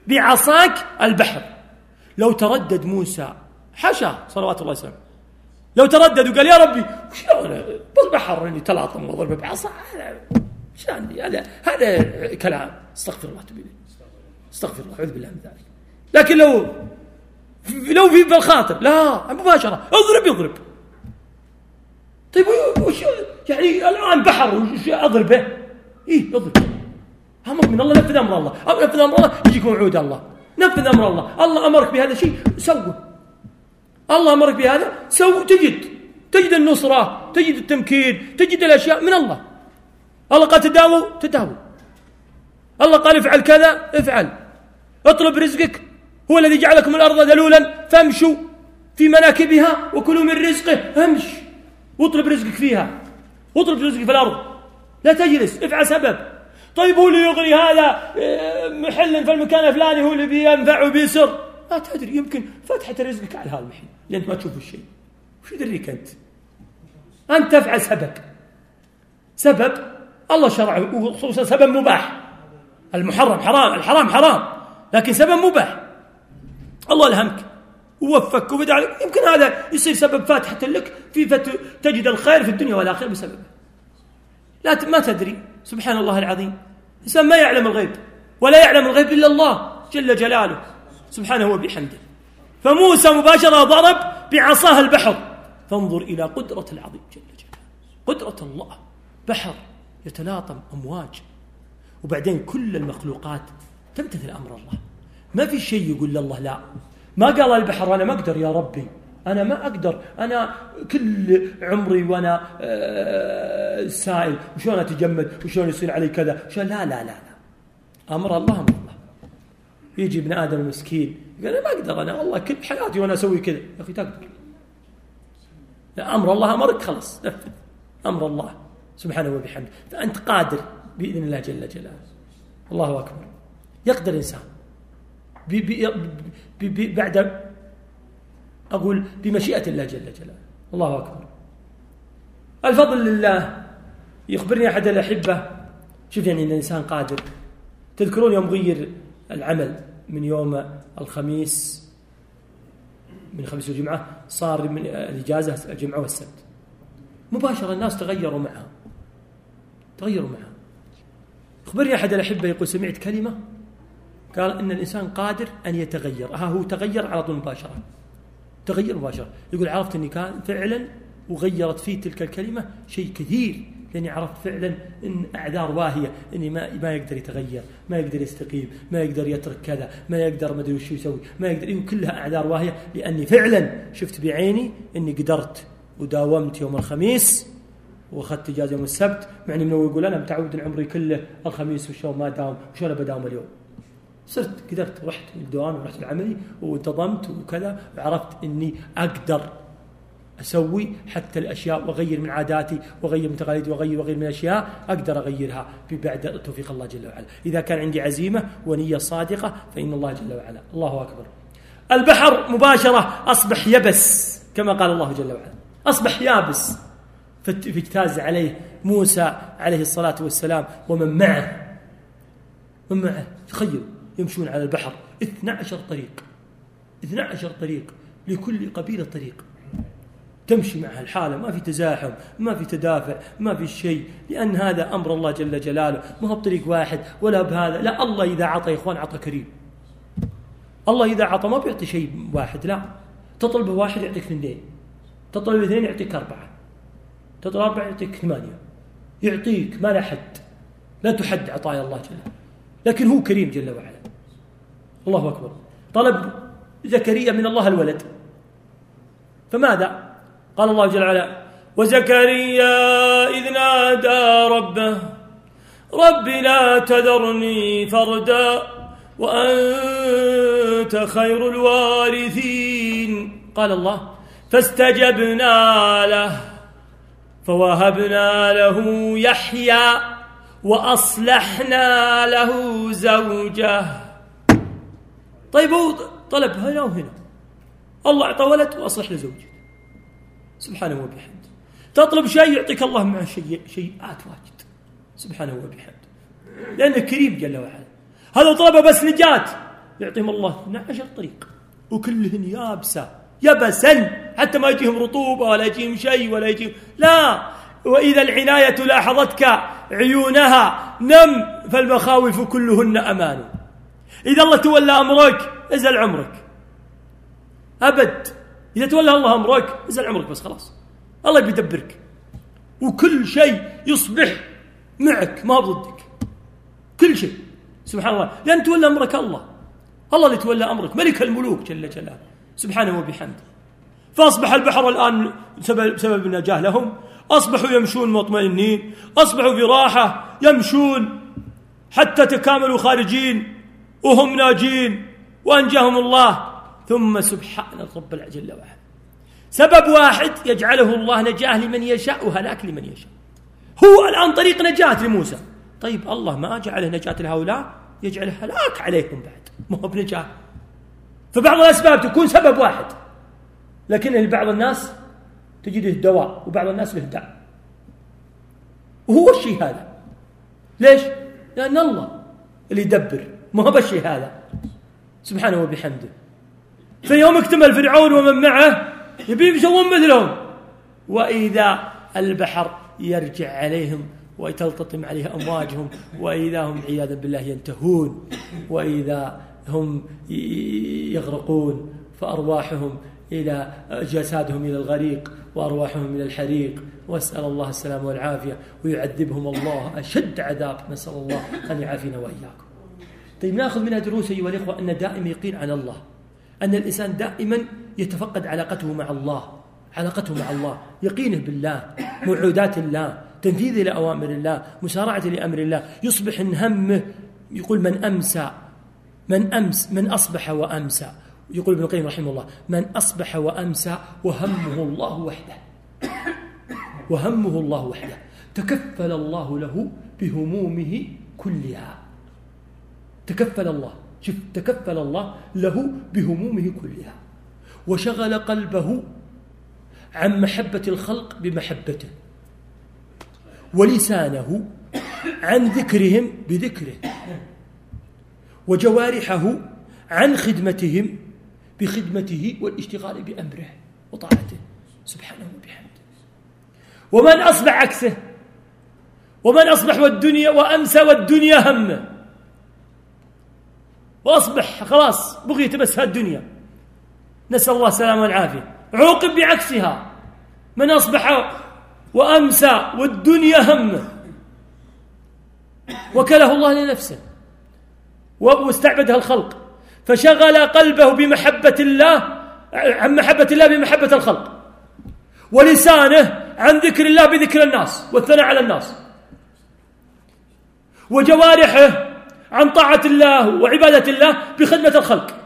بعصاك البحر. لو تردد موسى حشا صلوات الله وسلامه لو تردد وقال يا ربي شلون بالبحر إني تلاطم وأضرب بعصا شلون هذا؟ هذا كلام. استغفر الله تبي استغفر الله أعوذ بالله من ذلك. لكن لو لو في بالخاطر لا مباشرة. اضرب يضرب طيب وش يعني الآن بحر وش أضربه؟ إيه اضرب أمر من الله نفذ أمر الله. نفذ أمر الله يجيك موعود الله. نفذ أمر الله. الله أمرك بهذا الشيء سوه. الله أمرك بهذا سو تجد. تجد النصرة تجد التمكين تجد الأشياء من الله. الله قال تداووا تداووا. الله قال افعل كذا افعل. اطلب رزقك. هو الذي جعلكم الأرض ذلولا فامشوا في مناكبها وكلوا من رزقه امش واطلب رزقك فيها. واطلب رزقك في الأرض. لا تجلس افعل سبب. طيب هو اللي يغني هذا آه، محل في المكان الفلاني هو اللي بينفع وبيسر. ما تدري يمكن فتحة رزقك على هذا المحل لأنت ما تشوف الشيء. وش يدريك أنت؟ أنت تفعل سبب. سبب الله شرعه وخصوصا سبب مباح. المحرم حرام الحرام حرام لكن سبب مباح. الله ألهمك ووفقك وبدع يمكن هذا يصير سبب فاتحة لك في تجد الخير في الدنيا والآخرة بسببه. لا ما تدري. سبحان الله العظيم. الإنسان ما يعلم الغيب ولا يعلم الغيب إلا الله جل جلاله سبحانه وبحمده. فموسى مباشرة ضرب بعصاه البحر. فانظر إلى قدرة العظيم جل جلاله. قدرة الله. بحر يتلاطم أمواج. وبعدين كل المخلوقات تمتثل أمر الله. ما في شيء يقول لله لا. ما قال البحر أنا ما أقدر يا ربي. أنا ما أقدر. أنا كل عمري وأنا آه، سائل. وشلون أتجمد؟ وشلون يصير علي كذا؟ شلون؟ لا لا لا لا. أمر الله أمر الله. يجي ابن آدم المسكين يقول أنا ما أقدر أنا والله كل حياتي وأنا أسوي كذا. يا أخي تقدر. لا أمر الله أمرك خلص نفذ *laughs* أمر الله سبحانه وبحمده. فأنت قادر بإذن الله جل جلاله. الله أكبر. يقدر الإنسان بعد أقول بمشيئة الله جل جلاله. الله أكبر. الفضل لله. يخبرني أحد الأحبة. شوف يعني أن الإنسان قادر. تذكرون يوم غير العمل من يوم الخميس؟ من خميس الجمعة صار من الإجازة الجمعة والسبت. مباشرة الناس تغيروا معها تغيروا معها أخبرني أحد الأحبة يقول سمعت كلمة؟ قال إن الإنسان قادر أن يتغير. ها هو تغير على طول مباشرة. تغير مباشرة. يقول عرفت أني كان فعلا وغيرت فيه تلك الكلمة شيء كثير لأني عرفت فعلا إن أعذار واهية إني ما ما يقدر يتغير، ما يقدر يستقيم، ما يقدر يترك كذا، ما يقدر ما أدري وش يسوي، ما يقدر. كلها أعذار واهية لأني فعلا شفت بعيني إني قدرت وداومت يوم الخميس وأخذت إجازة يوم السبت. مع منو يقول أنا متعود عمري كله الخميس وشلون ما داوم وشلون بداوم اليوم. صرت قدرت رحت الدوام ورحت العملي وانتظمت وكذا وعرفت إني أقدر أسوي حتى الأشياء وأغير من عاداتي وأغير من تقاليدي واغير وأغير من الاشياء أقدر أغيرها بعد توفيق الله جل وعلا، إذا كان عندي عزيمة ونية صادقة فإن الله جل وعلا، الله أكبر. البحر مباشرة أصبح يبس كما قال الله جل وعلا، أصبح يابس. فاجتاز عليه موسى عليه الصلاة والسلام ومن معه. من معه. تخيلوا يمشون على البحر. 12 طريق. 12 طريق لكل قبيلة طريق. تمشي مع الحالة. ما في تزاحم ما في تدافع ما في شيء. لأن هذا أمر الله جل جلاله. ما هو بطريق واحد ولا بهذا. لا الله إذا عطى يا إخوان عطى كريم. الله إذا عطى ما بيعطي شيء واحد لا. تطلب واحد يعطيك اثنين. تطلب اثنين يعطيك أربعة. تطلب أربعة يعطيك ثمانية. يعطيك ما لا حد. لا تحد عطايا الله جل لكن هو كريم جل وعلا. الله أكبر. طلب زكريا من الله الولد. فماذا؟ قال الله جل وعلا وزكريا إذ نادى ربه رب لا تذرني فردا وأنت خير الوارثين. قال الله فاستجبنا له فوهبنا له يحيى وأصلحنا له زوجه. طيب هو طلب هنا وهنا. الله أعطى ولد وأصلح له زوجه سبحانه وبحمده. تطلب شيء يعطيك الله معه شيء شيئات واجد. سبحانه وبحمده. لأنه كريم جل وعلا. هذا طلب بس نجاة يعطيهم الله 12 طريق. وكلهن يابسة. يبسا حتى ما يجيهم رطوبة ولا يجيهم شيء ولا يجيهم لا. وإذا العناية لاحظتك عيونها نم فالمخاوف كلهن أمان. إذا الله تولى أمرك ازل عمرك. أبد. إذا تولى الله أمرك ازل عمرك بس خلاص. الله بيدبرك وكل شيء يصبح معك ما ضدك كل شيء. سبحان الله. لأن تولى أمرك الله. الله اللي تولى أمرك ملك الملوك جل جلاله. سبحانه وبحمده. فأصبح البحر الآن سبب, سبب النجاة لهم. أصبحوا يمشون مطمئنين. أصبحوا في راحة يمشون حتى تكاملوا خارجين. وهم ناجين وأنجاهم الله. ثم سبحان الرب جل وعلا سبب واحد يجعله الله نجاة لمن يشاء وهلاك لمن يشاء. هو الآن طريق نجاة لموسى. طيب الله ما جعله نجاة لهؤلاء؟ يجعل هلاك عليهم بعد. ما هو بنجاة. فبعض الأسباب تكون سبب واحد. لكن لبعض الناس تجده دواء وبعض الناس له داء. وهو الشيء هذا. ليش؟ لأن الله اللي يدبر. ما هو بالشيء هذا. سبحانه وبحمده. في يوم اكتمل فرعون ومن معه يبيهم يسوون مثلهم. وإذا البحر يرجع عليهم وتلتطم عليه أمواجهم وإذا هم عياذا بالله ينتهون وإذا هم يغرقون فأرواحهم إلى جسادهم إلى الغريق وأرواحهم إلى الحريق. وأسأل الله السلامة والعافية ويعذبهم الله. أشد عذاب نسأل الله أن يعافينا وإياكم. طيب ناخذ منها دروس أيها الإخوة أن دائما يقين على الله أن الإنسان دائما يتفقد علاقته مع الله علاقته مع الله يقينه بالله موعودات الله تنفيذه لأوامر الله مسارعة لأمر الله يصبح إن همه يقول من أمسى من أمس من أصبح وأمسى. يقول ابن القيم رحمه الله من أصبح وأمسى وهمه الله وحده. وهمه الله وحده. تكفل الله له بهمومه كلها. تكفل الله. شوف تكفل الله له بهمومه كلها. وشغل قلبه عن محبة الخلق بمحبته. ولسانه عن ذكرهم بذكره. وجوارحه عن خدمتهم بخدمته والاشتغال بأمره وطاعته. سبحانه وبحمده. ومن أصبح عكسه. ومن أصبح والدنيا وأمسى والدنيا همه. وأصبح خلاص بغيته بس هالدنيا. نسأل الله السلامة والعافية. عوقب بعكسها. من أصبح وأمسى والدنيا همه. وكله الله لنفسه. واستعبدها الخلق فشغل قلبه بمحبة الله عن محبة الله بمحبة الخلق. ولسانه عن ذكر الله بذكر الناس والثناء على الناس. وجوارحه عن طاعة الله وعبادة الله بخدمة الخلق.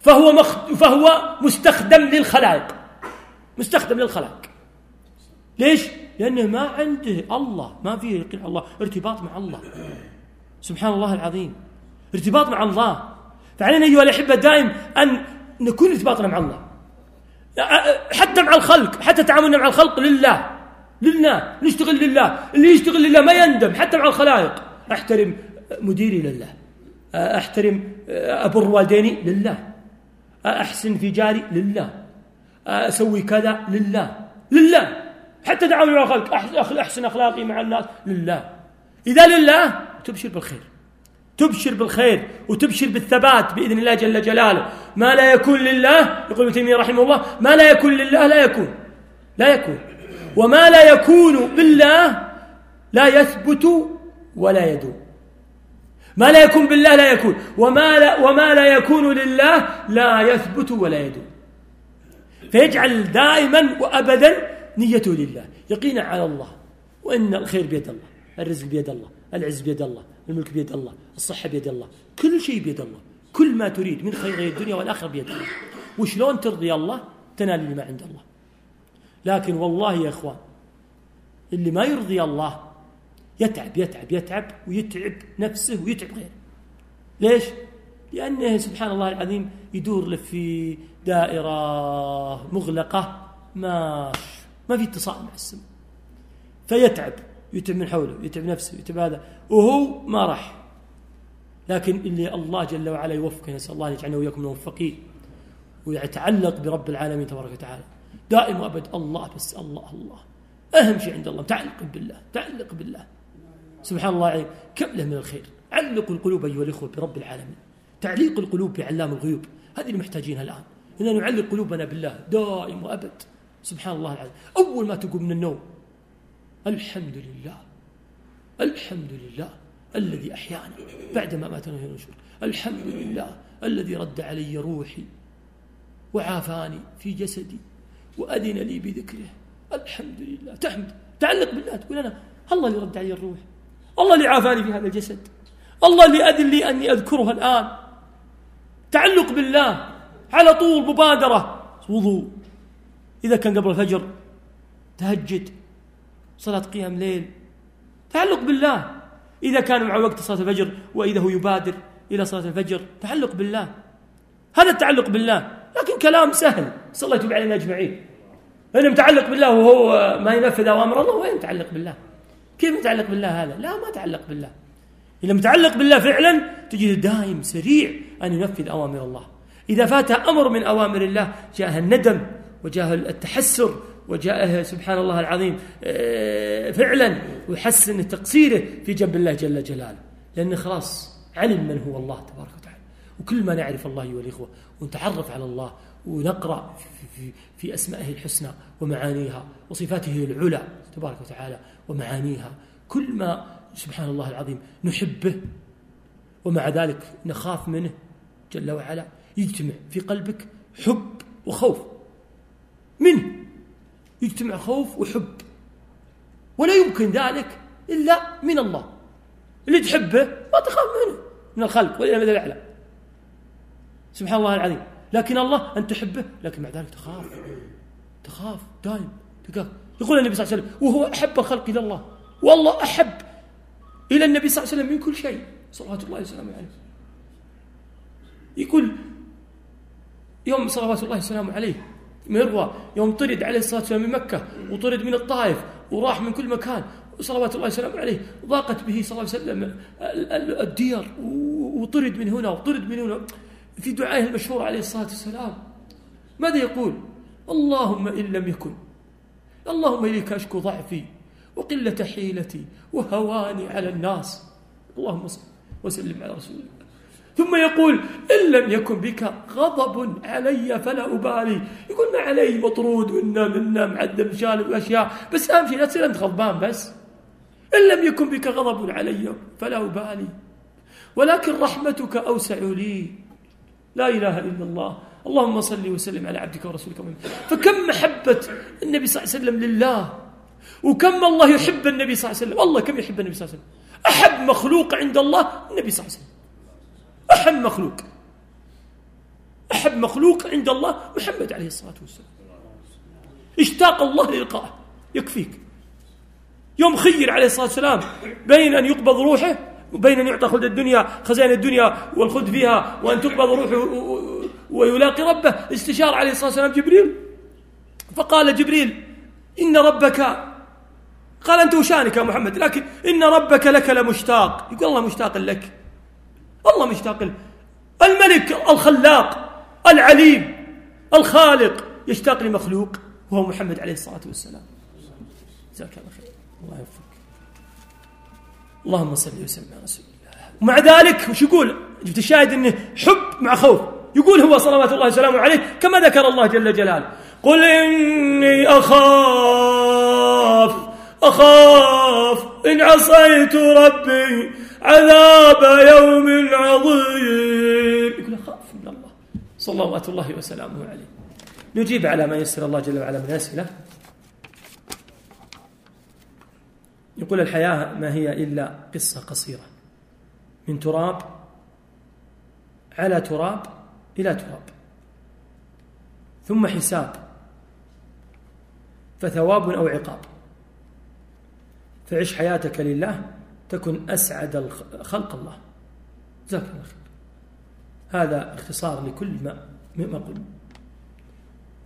فهو مخ... فهو مستخدم للخلائق. مستخدم للخلائق. ليش؟ لأنه ما عنده الله ما فيه يقين الله ارتباط مع الله. سبحان الله العظيم. ارتباط مع الله. فعلينا أيها الأحبة دائم أن نكون ارتباطنا مع الله. حتى مع الخلق حتى تعاملنا مع الخلق لله. لله. نشتغل لله. اللي يشتغل لله ما يندم حتى مع الخلائق. أحترم مديري لله. أحترم أبر والديني لله. أحسن في جاري لله. أسوي كذا لله. لله. حتى تعاملي مع الخلق أحسن أخلاقي مع الناس لله. إذا لله تبشر بالخير. تبشر بالخير وتبشر بالثبات بإذن الله جل جلاله. ما لا يكون لله يقول ابن تيمية رحمه الله ما لا يكون لله لا يكون. لا يكون. وما لا يكون بالله لا يثبت ولا يدوم. ما لا يكون بالله لا يكون. وما لا وما لا يكون لله لا يثبت ولا يدوم. فيجعل دائما وابدا نيته لله. يقينا على الله. وإن الخير بيد الله. الرزق بيد الله. العز بيد الله. الملك بيد الله. الصحة بيد الله. كل شيء بيد الله. كل ما تريد من خير الدنيا والآخرة بيد الله. وشلون ترضي الله؟ تنال اللي ما عند الله. لكن والله يا إخوان اللي ما يرضي الله يتعب يتعب يتعب ويتعب نفسه ويتعب غيره. ليش؟ لأنه سبحان الله العظيم يدور له في دائرة مغلقة ما ما في اتصال مع السماء. فيتعب يتعب من حوله يتعب نفسه يتعب هذا. وهو ما راح. لكن اللي الله جل وعلا يوفقه نسأل الله أن يجعلنا وإياكم موفقين ويتعلق برب العالمين تبارك وتعالى. دائم وأبد الله بس الله الله. أهم شيء عند الله تعلق بالله تعلق بالله. سبحان الله عليك كم له من الخير؟ علقوا القلوب أيها الإخوة برب العالمين. تعليق القلوب بعلام الغيوب. هذه اللي محتاجينها الآن. إن نعلق قلوبنا بالله دائم وأبد. سبحان الله العظيم. أول ما تقوم من النوم الحمد لله. الحمد لله الذي أحيانا بعدما ماتنا في الحمد لله الذي رد علي روحي وعافاني في جسدي وأذن لي بذكره. الحمد لله. تحمد. تعلق بالله تقول أنا الله اللي رد علي الروح. الله اللي عافاني في هذا الجسد. الله اللي أذن لي أني أذكره الآن. تعلق بالله على طول مبادرة. وضوء. إذا كان قبل الفجر تهجد. صلاة قيام ليل. تعلق بالله. إذا كان مع وقت صلاة الفجر وإذا هو يبادر إلى صلاة الفجر تعلق بالله. هذا التعلق بالله. لكن كلام سهل. صلى الله يتوب علينا أجمعين. أنا متعلق بالله وهو ما ينفذ أوامر الله وين متعلق بالله؟ كيف متعلق بالله هذا؟ لا ما تعلق بالله. إذا متعلق بالله فعلا تجد دائم سريع أن ينفذ أوامر الله. إذا فاته أمر من أوامر الله جاءه الندم وجاءه التحسر وجاءه سبحان الله العظيم آه، فعلا ويحسن تقصيره في جنب الله جل جلاله. لأنه خلاص علم من هو الله تبارك وتعالى. وكل ما نعرف الله أيها الإخوة ونتعرف على الله ونقرأ في, في, في أسمائه الحسنى ومعانيها وصفاته العلى تبارك وتعالى ومعانيها. كل ما سبحان الله العظيم نحبه ومع ذلك نخاف منه جل وعلا. يجتمع في قلبك حب وخوف. منه. يجتمع خوف وحب. ولا يمكن ذلك إلا من الله. اللي تحبه ما تخاف منه من الخلق وإلى المدى الأعلى سبحان الله العظيم. لكن الله أن تحبه لكن مع ذلك تخاف. تخاف دائم. يقول النبي صلى الله عليه وسلم وهو أحب الخلق إلى الله. والله أحب إلى النبي صلى الله عليه وسلم من كل شيء. صلوات الله وسلامه عليه. يقول يوم صلوات الله وسلامه عليه مروى يوم طرد عليه الصلاة والسلام من مكة وطرد من الطائف وراح من كل مكان صلوات الله وسلامه عليه ضاقت به صلى الله عليه وسلم الديار وطرد من هنا وطرد من هنا. في دعائه المشهور عليه الصلاة والسلام. ماذا يقول؟ اللهم إن لم يكن اللهم إليك أشكو ضعفي وقلة حيلتي وهواني على الناس. اللهم صل وسلم على رسول الله. ثم يقول إن لم يكن بك غضب علي فلا أبالي. يقول ما علي مطرود منا منا معذب شال وأشياء. بس أهم شيء لا تصير أنت غضبان بس. إن لم يكن بك غضب علي فلا أبالي. ولكن رحمتك أوسع لي. لا إله إلا الله. اللهم صل وسلم على عبدك ورسولك محمد فكم محبة النبي صلى الله عليه وسلم لله. وكم الله يحب النبي صلى الله عليه وسلم. والله كم يحب النبي صلى الله عليه وسلم. أحب مخلوق عند الله النبي صلى الله عليه وسلم. أحب مخلوق. أحب مخلوق عند الله محمد عليه الصلاة والسلام. اشتاق الله للقائه يكفيك. يوم خير عليه الصلاة والسلام. بين أن يقبض روحه وبين أن يعطى خلد الدنيا خزائن الدنيا والخلد فيها وأن تقبض روحه ويلاقي ربه. استشار عليه الصلاة والسلام جبريل. فقال جبريل إن ربك قال أنت وشانك يا محمد لكن إن ربك لك لمشتاق. يقول الله مشتاق لك. الله مشتاق لك الملك الخلاق العليم الخالق. يشتاق لمخلوق وهو محمد عليه الصلاة والسلام. جزاك الله خير. الله يوفقك. اللهم صل وسلم على رسول الله. ومع ذلك وش يقول؟ جبت الشاهد إنه حب مع خوف. يقول هو صلوات الله وسلامه عليه كما ذكر الله جل جلاله. قل إني أخاف أخاف إن عصيت ربي عذاب يوم عظيم. يقول أخاف من الله. صلوات الله وسلامه عليه. نجيب على ما يسر الله جل وعلا من الاسئله يقول الحياة ما هي إلا قصة قصيرة. من تراب على تراب إلى تراب. ثم حساب. فثواب أو عقاب. فعش حياتك لله تكن أسعد خلق الله. جزاك الله خير. هذا اختصار لكل ما ما قلنا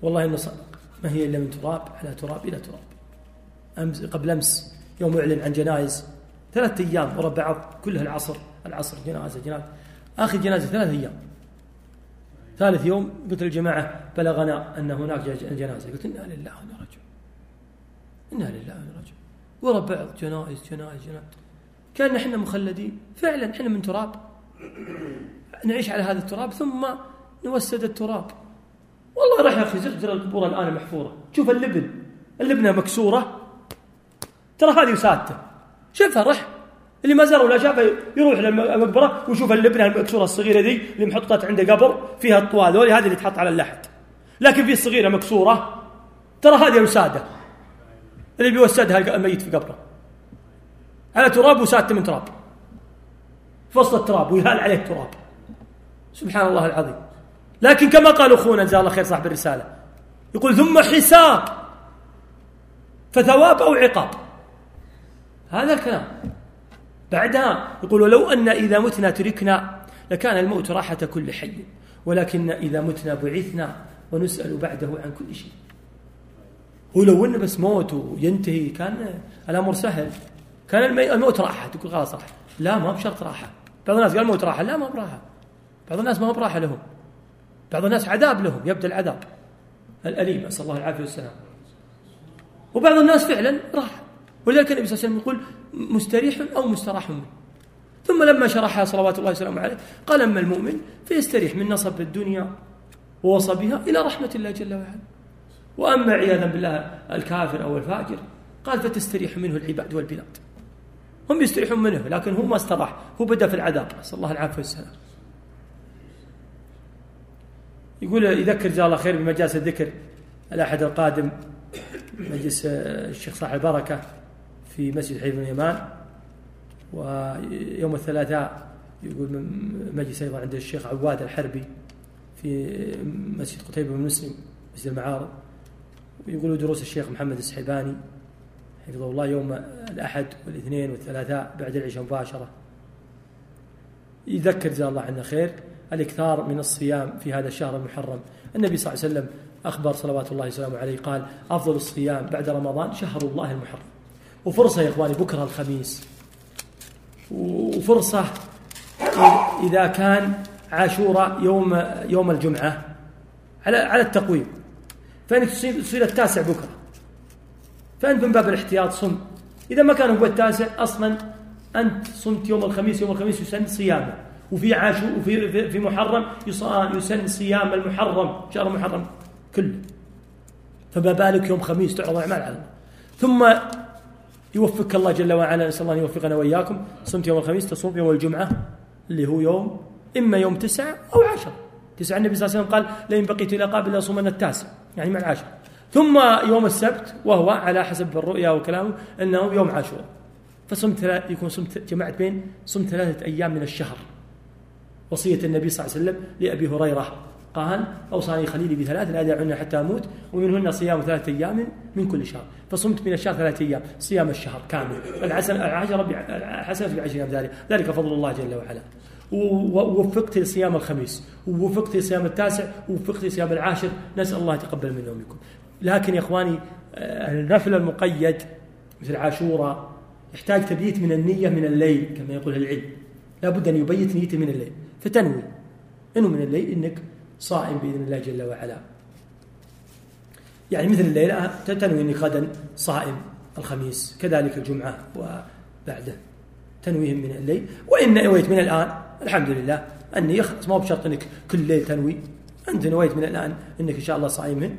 والله إنه صدق ما هي إلا من تراب على تراب إلى تراب. أمس قبل أمس يوم يعلن عن جنائز ثلاثة أيام ورا بعض كلها العصر العصر جنازة جنازة. آخر جنازة ثلاث أيام. ثالث يوم قلت للجماعة بلغنا أن هناك جنازة. قلت إنا لله وإنا راجعون. إنا لله وإنا راجعون. ورا بعض جنائز جنائز جنائز كأن إحنا مخلدين. فعلا إحنا من تراب. *clears throat* نعيش على هذا التراب ثم نوسد التراب. والله راح يا أخي زرت القبور الآن محفورة. شوف اللبن. اللبنة مكسورة. ترى هذه وسادته شوفها رح؟ اللي ما زار ولا شافه يروح للمقبرة ويشوف اللبنة المكسورة الصغيرة ذي اللي محطوطة عنده قبر فيها الطوال هذه اللي تحط على اللحد. لكن في الصغيره مكسورة. ترى هذه وساده اللي بيوسدها الميت في قبره. على تراب وسادتة من تراب. فصل التراب ويهال عليه التراب. سبحان الله العظيم. لكن كما قال أخونا جزاه الله خير صاحب الرسالة. يقول ثم حساب. فثواب أو عقاب. هذا الكلام. بعدها يقول ولو أن إذا متنا تركنا لكان الموت راحة كل حي ولكن إذا متنا بعثنا ونسأل بعده عن كل شيء. ولو أنه بس موت وينتهي كان الأمر سهل. كان الموت راحة تقول خلاص راحة. لا ما بشرط راحة. بعض الناس قال الموت راحة لا ما براحة. بعض الناس ما هو براحة لهم. بعض الناس عذاب لهم يبدأ العذاب. الأليم أسأل الله العافية والسلام. وبعض الناس فعلا راحة. ولذلك النبي صلى الله عليه وسلم يقول مستريح أو مستراح منه. ثم لما شرحها صلوات الله وسلامه عليه قال أما المؤمن فيستريح من نصب الدنيا ووصبها إلى رحمة الله جل وعلا. وأما عياذا بالله الكافر أو الفاجر قال فتستريح منه العباد والبلاد. هم يستريحون منه لكن هو ما استراح هو بدأ في العذاب. نسأل الله العافية والسلام. يقول يذكر جزاه الله خير بمجالس الذكر الأحد القادم مجلس الشيخ صاحب البركة. في مسجد بن اليمان ويوم الثلاثاء يقول مجلس أيضا عند الشيخ عواد الحربي في مسجد قتيبة بن مسلم مسجد المعارض ويقولوا دروس الشيخ محمد السحيباني حفظه الله يوم الأحد والاثنين والثلاثاء بعد العشاء مباشرة. يذكر جزاه الله عنا خير الإكثار من الصيام في هذا الشهر المحرم. النبي صلى الله عليه وسلم أخبر صلوات الله وسلامه عليه قال أفضل الصيام بعد رمضان شهر الله المحرم. وفرصة يا إخواني بكرة الخميس. وفرصة إذا كان عاشوراء يوم يوم الجمعة على على التقويم. فإنك تصير التاسع بكرة. فأنت من باب الاحتياط صم. إذا ما كان هو التاسع أصلا أنت صمت يوم الخميس يوم الخميس يسن صيامه. وفي عاشور وفي في محرم يسن صيام المحرم شهر محرم كله. فما بالك يوم خميس تعرض الأعمال على الله ثم يوفقك الله جل وعلا. نسأل الله أن يوفقنا وإياكم. صمت يوم الخميس تصوم يوم الجمعة اللي هو يوم إما يوم تسعة أو عشر تسعة النبي صلى الله عليه وسلم قال لئن بقيت إلى قابل لأصومن التاسع. يعني مع العاشر ثم يوم السبت وهو على حسب الرؤيا وكلامه أنه يوم عاشوراء. فصمت يكون صمت جمعت بين صمت ثلاثة أيام من الشهر. وصية النبي صلى الله عليه وسلم لأبي هريرة. قال أوصاني خليلي بثلاث لا أدعهن حتى أموت ومنهن صيام ثلاثة أيام من كل شهر. فصمت من الشهر ثلاثة أيام صيام الشهر كامل. العسل العشرة الحسنة بعشر أيام ذلك ذلك فضل الله جل وعلا. ووفقت لصيام الخميس ووفقت لصيام التاسع ووفقت لصيام العاشر. نسأل الله يتقبل منا ومنكم لكن يا إخواني آه، النفل المقيد مثل عاشوراء يحتاج تبييت من النية من الليل كما يقول العلم. لابد أن يبيت نيته من الليل. فتنوي. انه من الليل إنك صائم بإذن الله جل وعلا. يعني مثل الليلة تنوي انك غدا صائم الخميس كذلك الجمعة وبعده تنويهم من الليل. وإن نويت من الآن الحمد لله أني خلاص ما بشرط إنك كل ليل تنوي. أنت نويت من الآن إنك إن شاء الله صائمهن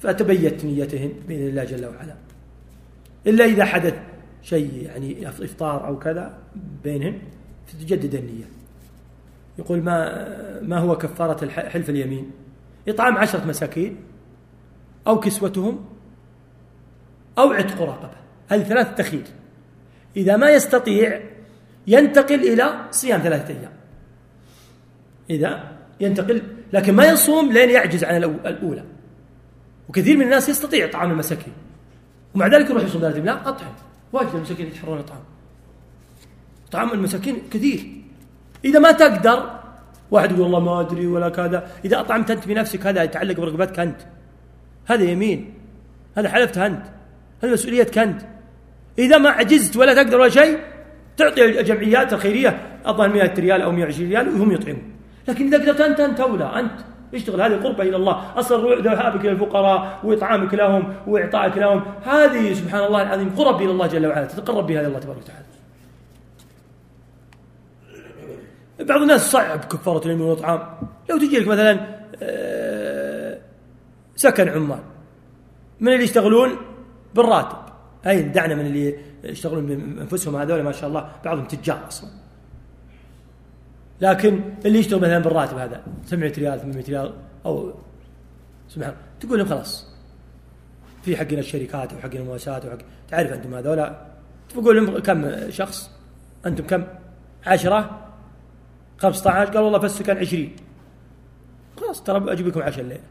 فتبيت نيتهن بإذن الله جل وعلا. إلا إذا حدث شيء يعني إفطار أو كذا بينهن فتجدد النية. يقول ما ما هو كفارة حلف اليمين؟ إطعام عشرة مساكين أو كسوتهم أو عتق رقبة. هذه ثلاث تخير إذا ما يستطيع ينتقل إلى صيام ثلاثة أيام. إذا ينتقل لكن ما يصوم لين يعجز عن الأولى. وكثير من الناس يستطيع طعام المساكين. ومع ذلك يروح يصوم ثلاثة لا قطع واجد المساكين يتحرون طعام طعام المساكين كثير. إذا ما تقدر واحد يقول والله ما أدري ولا كذا. إذا أطعمت أنت بنفسك هذا يتعلق برغبتك أنت. هذا يمين. هذا حلفت أنت. هذا مسؤوليتك أنت. إذا ما عجزت ولا تقدر ولا شيء تعطي الجمعيات الخيرية الظاهر 100 ريال أو 120 ريال وهم يطعمون. لكن إذا قدرت أنت أنت أولى. أنت. اشتغل. هذه قربة إلى الله. أصل ذهابك إلى الفقراء وإطعامك لهم وإعطائك لهم. هذه سبحان الله العظيم قرب إلى الله جل وعلا. تتقرب بها إلى الله تبارك وتعالى. بعض الناس صعب كفارة اليمين والإطعام لو تجي لك مثلا آه، سكن عمال من اللي يشتغلون؟ بالراتب. هاي دعنا من اللي يشتغلون بأنفسهم هذول ما شاء الله بعضهم تجار أصلا. لكن اللي يشتغل مثلا بالراتب هذا 700 ريال 800 ريال أو سبحان تقول لهم خلاص. في حقنا الشركات وحقنا المؤسسات وحق تعرف أنتم هذول تقول لهم كم شخص؟ أنتم كم؟ عشرة؟ 15 قال والله في السكن 20 خلاص ترى أجيب لكم عشر الليلة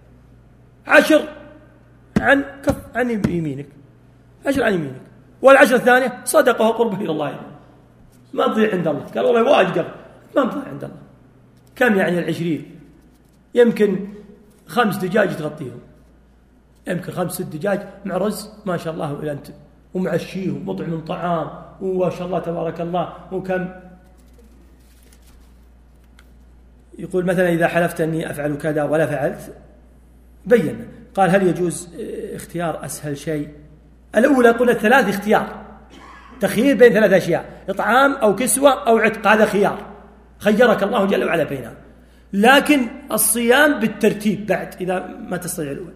عشر عن كف عن يمينك. عشر عن يمينك. والعشر الثانية صدقه وقربه إلى الله. ما تضيع عند الله. قال والله واجد ما تضيع عند الله. كم يعني العشرين؟ يمكن خمس دجاج تغطيهم. يمكن خمس ست دجاج مع رز ما شاء الله إلى أنت. ومعشيهم مطعم طعام وما شاء الله تبارك الله. وكم؟ يقول مثلا إذا حلفت أني أفعل كذا ولا فعلت بين. قال هل يجوز اختيار أسهل شيء؟ الأولى قلنا ثلاث اختيار. تخيير بين ثلاث أشياء إطعام أو كسوة أو عتق هذا خيار. خيرك الله جل وعلا بينها. لكن الصيام بالترتيب بعد إذا ما تستطيع الأول.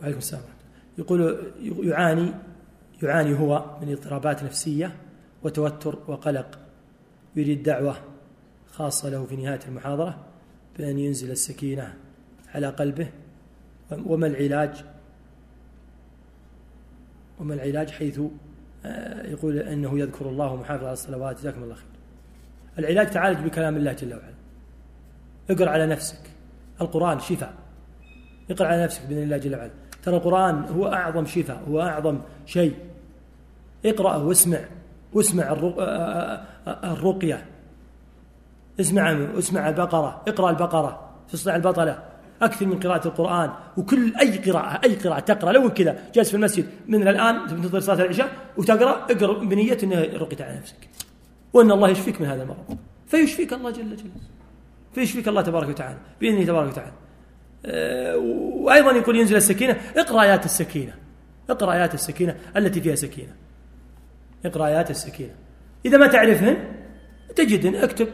وعليكم السلام. يقول يعاني يعاني هو من اضطرابات نفسية وتوتر وقلق يريد دعوة خاصة له في نهاية المحاضرة بأن ينزل السكينة على قلبه وما العلاج وما العلاج حيث آه، يقول أنه يذكر الله ومحافظ على الصلوات جزاكم الله خير. العلاج تعالج بكلام الله جل وعلا. اقرأ على نفسك. القرآن شفاء. اقرأ على نفسك بإذن الله جل وعلا. ترى القرآن هو أعظم شفاء هو أعظم شيء. اقرأ واسمع واسمع الرقية. اسمع اسمع البقرة اقرأ البقرة تصنع البطلة. أكثر من قراءة القرآن. وكل أي قراءة أي قراءة تقرأ لو كذا جالس في المسجد من الآن تنتظر صلاة العشاء وتقرأ اقرأ بنية أنها رقيت على نفسك. وأن الله يشفيك من هذا المرض. فيشفيك الله جل جلاله. فيشفيك الله تبارك وتعالى بإذنه تبارك وتعالى. وأيضا يقول ينزل السكينة. اقرأ آيات السكينة. اقرأ آيات السكينة التي فيها سكينة. اقرأ آيات السكينة. إذا ما تعرفهن تجدهن اكتب.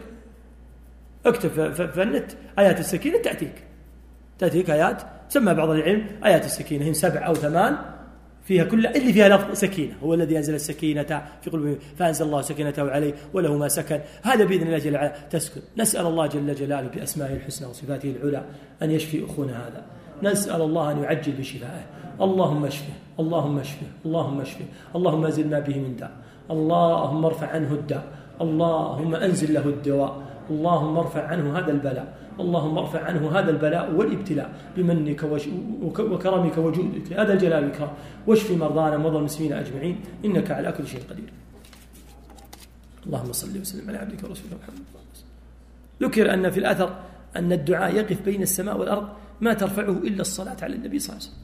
اكتب في النت آيات السكينة تأتيك. تأتيك آيات. تسمى بعض العلم آيات السكينة هن سبع أو ثمان. فيها كل اللي فيها لفظ سكينة. هو الذي أنزل السكينة في قلوبهم فأنزل الله سكينته عليه وله ما سكن. هذا بإذن الله جل تسكن. نسأل الله جل جلاله بأسمائه الحسنى وصفاته العلى أن يشفي أخونا هذا. نسأل الله أن يعجل بشفائه. اللهم اشفه. اللهم اشفه. اللهم اشفه. اللهم زل ما به من داء. اللهم ارفع عنه الداء. اللهم أنزل له الدواء. اللهم ارفع عنه هذا البلاء. اللهم ارفع عنه هذا البلاء والابتلاء بمنك وكرمك وجودك هذا الجلال والإكرام. واشف مرضانا ومرضى المسلمين أجمعين. إنك على كل شيء قدير. اللهم صل وسلم على عبدك ورسولك محمد. ذكر أن في الأثر أن الدعاء يقف بين السماء والأرض ما ترفعه إلا الصلاة على النبي صلى الله عليه وسلم.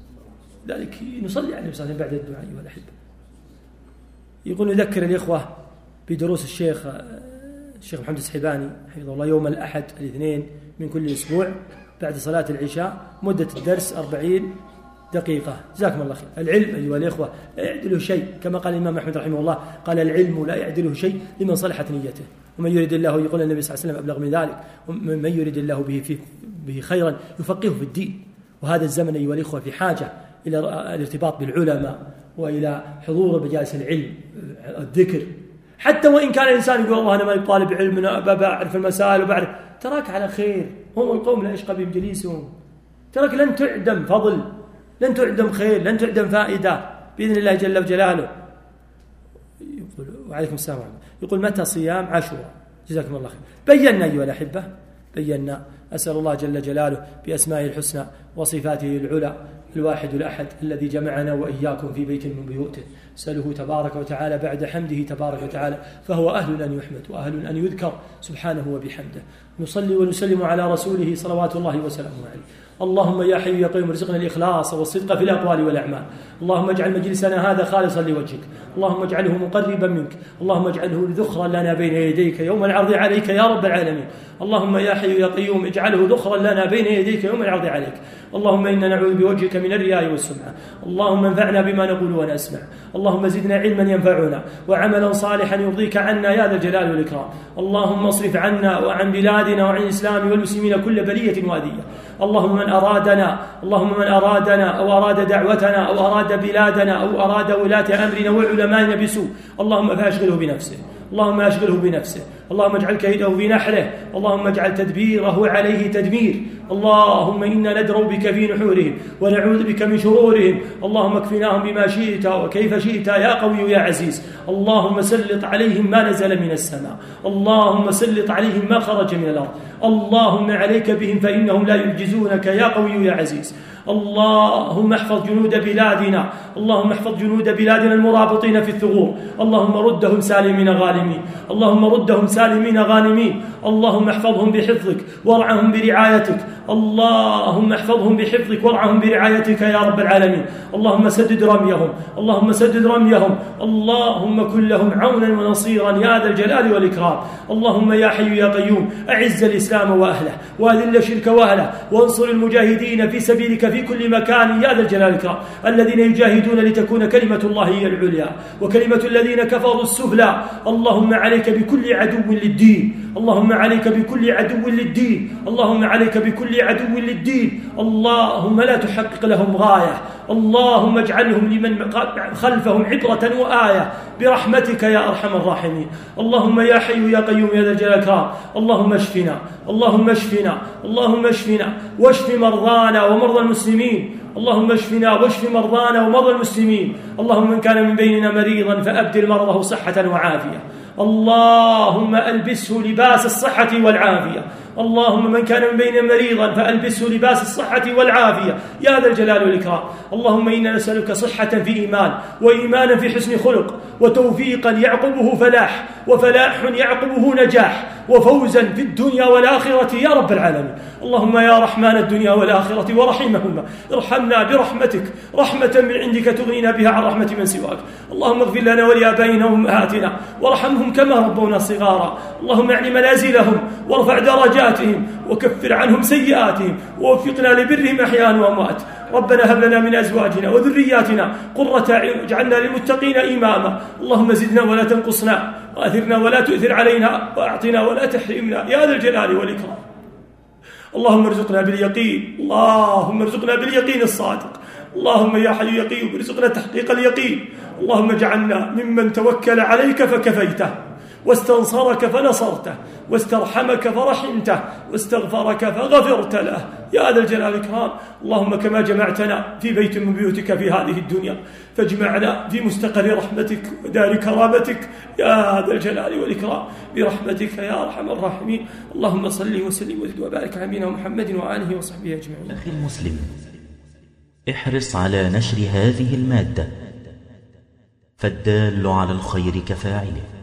ذلك نصلي عليه وسلم بعد الدعاء أيها الأحبة يقول نذكر الإخوة بدروس الشيخ الشيخ محمد السحيباني حفظه الله يوم الأحد الاثنين من كل أسبوع بعد صلاة العشاء مدة الدرس أربعين دقيقة. جزاكم الله خير. العلم أيها الإخوة لا يعدله شيء كما قال الإمام أحمد رحمه الله قال العلم لا يعدله شيء لمن صلحت نيته. ومن يريد الله يقول النبي صلى الله عليه وسلم أبلغ من ذلك ومن يريد الله به, فيه به خيرا يفقهه في الدين. وهذا الزمن أيها الإخوة في حاجة إلى الارتباط بالعلماء وإلى حضور مجالس العلم الذكر حتى وإن كان الإنسان يقول والله أنا ما طالب علم أنا بعرف المسائل وبعرف تراك على خير. هم القوم لا يشقى بهم جليسهم. تراك لن تعدم فضل لن تعدم خير لن تعدم فائدة بإذن الله جل وجلاله. يقول وعليكم السلام ورحمة يقول متى صيام عاشوراء؟ جزاكم الله خير. بينا أيها الأحبة بينا. أسأل الله جل جلاله بأسمائه الحسنى وصفاته العلى الواحد الأحد الذي جمعنا وإياكم في بيت من بيوته. سأله تبارك وتعالى بعد حمده تبارك وتعالى فهو أهل أن يحمد وأهل أن يذكر سبحانه وبحمده. نصلي ونسلم على رسوله صلوات الله وسلامه عليه. اللهم يا حي يا قيوم ارزقنا الإخلاص والصدق في الأقوال والأعمال. اللهم اجعل مجلسنا هذا خالصا لوجهك. اللهم اجعله مقربا منك. اللهم اجعله ذخرا لنا بين يديك يوم العرض عليك يا رب العالمين. اللهم يا حي يا قيوم اجعله ذخرا لنا بين يديك يوم العرض عليك. اللهم إنا نعوذ بوجهك من الرياء والسمعة. اللهم انفعنا بما نقول ونسمع اللهم زدنا علما ينفعنا وعملا صالحا يرضيك عنا يا ذا الجلال والإكرام. اللهم اصرف عنا وعن بلادنا وعن الإسلام والمسلمين كل بلية وأذية اللهم من أرادنا اللهم من أرادنا أو أراد دعوتنا أو أراد بلادنا أو أراد ولاة أمرنا وعلمائنا بسوء اللهم فأشغله بنفسه. اللهم أشغله بنفسه اللهم اجعل كيده في نحره اللهم اجعل تدبيره عليه تدمير اللهم إنا ندرو بك في نحورهم ونعوذ بك من شرورهم اللهم اكفناهم بما شئت وكيف شئت يا قوي يا عزيز اللهم سلط عليهم ما نزل من السماء اللهم سلط عليهم ما خرج من الأرض اللهم عليك بهم فإنهم لا يعجزونك يا قوي يا عزيز. اللهم احفظ جنود بلادنا اللهم احفظ جنود بلادنا المرابطين في الثغور اللهم ردهم سالمين غانمين اللهم ردهم سالمين غانمين اللهم احفظهم بحفظك وارعهم برعايتك اللهم احفظهم بحفظك وارعهم برعايتك يا رب العالمين. اللهم سدد رميهم اللهم سدد رميهم اللهم كن لهم عونا ونصيرا يا ذا الجلال والإكرام. اللهم يا حي يا قيوم أعز الإسلام وأهله وأذل الشرك وأهله وانصر المجاهدين في سبيلك في كل مكان يا ذا الجلال والإكرام. الذين يجاهدون لتكون كلمة الله هي العليا وكلمة الذين كفروا السفلى. اللهم عليك بكل عدو للدين. اللهم عليك بكل عدو للدين. اللهم عليك بكل عدو للدين. اللهم لا تحقق لهم غاية. اللهم اجعلهم لمن خلفهم عبرة وآية. برحمتك يا أرحم الراحمين. اللهم يا حي يا قيوم يا ذا الجلال والإكرام. اللهم اشفنا. اللهم اشفنا. اللهم اشفنا. واشف مرضانا ومرضى المسلمين. اللهم اشفنا واشف مرضانا ومرضى المسلمين. اللهم من كان من بيننا مريضا فأبدل مرضه صحة وعافية. اللهم ألبسه لباس الصحة والعافية. اللهم من كان من بين مريضا فألبسه لباس الصحة والعافية. يا ذا الجلال والإكرام. اللهم إنا نسألك صحة في إيمان وإيمانا في حسن خلق وتوفيقا يعقبه فلاح وفلاح يعقبه نجاح وفوزا في الدنيا والآخرة. يا رب العالمين. اللهم يا رحمن الدنيا والآخرة ورحمهما. ارحمنا برحمتك. رحمة من عندك تغنينا بها عن رحمة من سواك. اللهم اغفر لنا ولآبائنا وأمهاتنا وارحمهم كما ربونا صغارا. اللهم اعن منازلهم. وارفع درجاتهم وكفر عنهم سيئاتهم ووفقنا لبرهم أحياء وأموات. ربنا هب لنا من أزواجنا وذرياتنا قرة أعين واجعلنا للمتقين إماما. اللهم زدنا ولا تنقصنا وأثرنا ولا تؤثر علينا وأعطنا ولا تحرمنا. يا ذا الجلال والإكرام. اللهم ارزقنا باليقين. اللهم ارزقنا باليقين الصادق. اللهم يا حي يا قيوم ارزقنا تحقيق اليقين. اللهم اجعلنا ممن توكل عليك فكفيته واستنصرك فنصرته واسترحمك فرحمته واستغفرك فغفرت له. يا ذا الجلال والإكرام اللهم كما جمعتنا في بيت من بيوتك في هذه الدنيا فاجمعنا في مستقر رحمتك ودار كرامتك. يا ذا الجلال والإكرام برحمتك يا أرحم الراحمين. اللهم صل وسلم وزد وبارك على نبينا محمد وآله وصحبه أجمعين. أخي المسلم احرص على نشر هذه المادة فالدال على الخير كفاعله.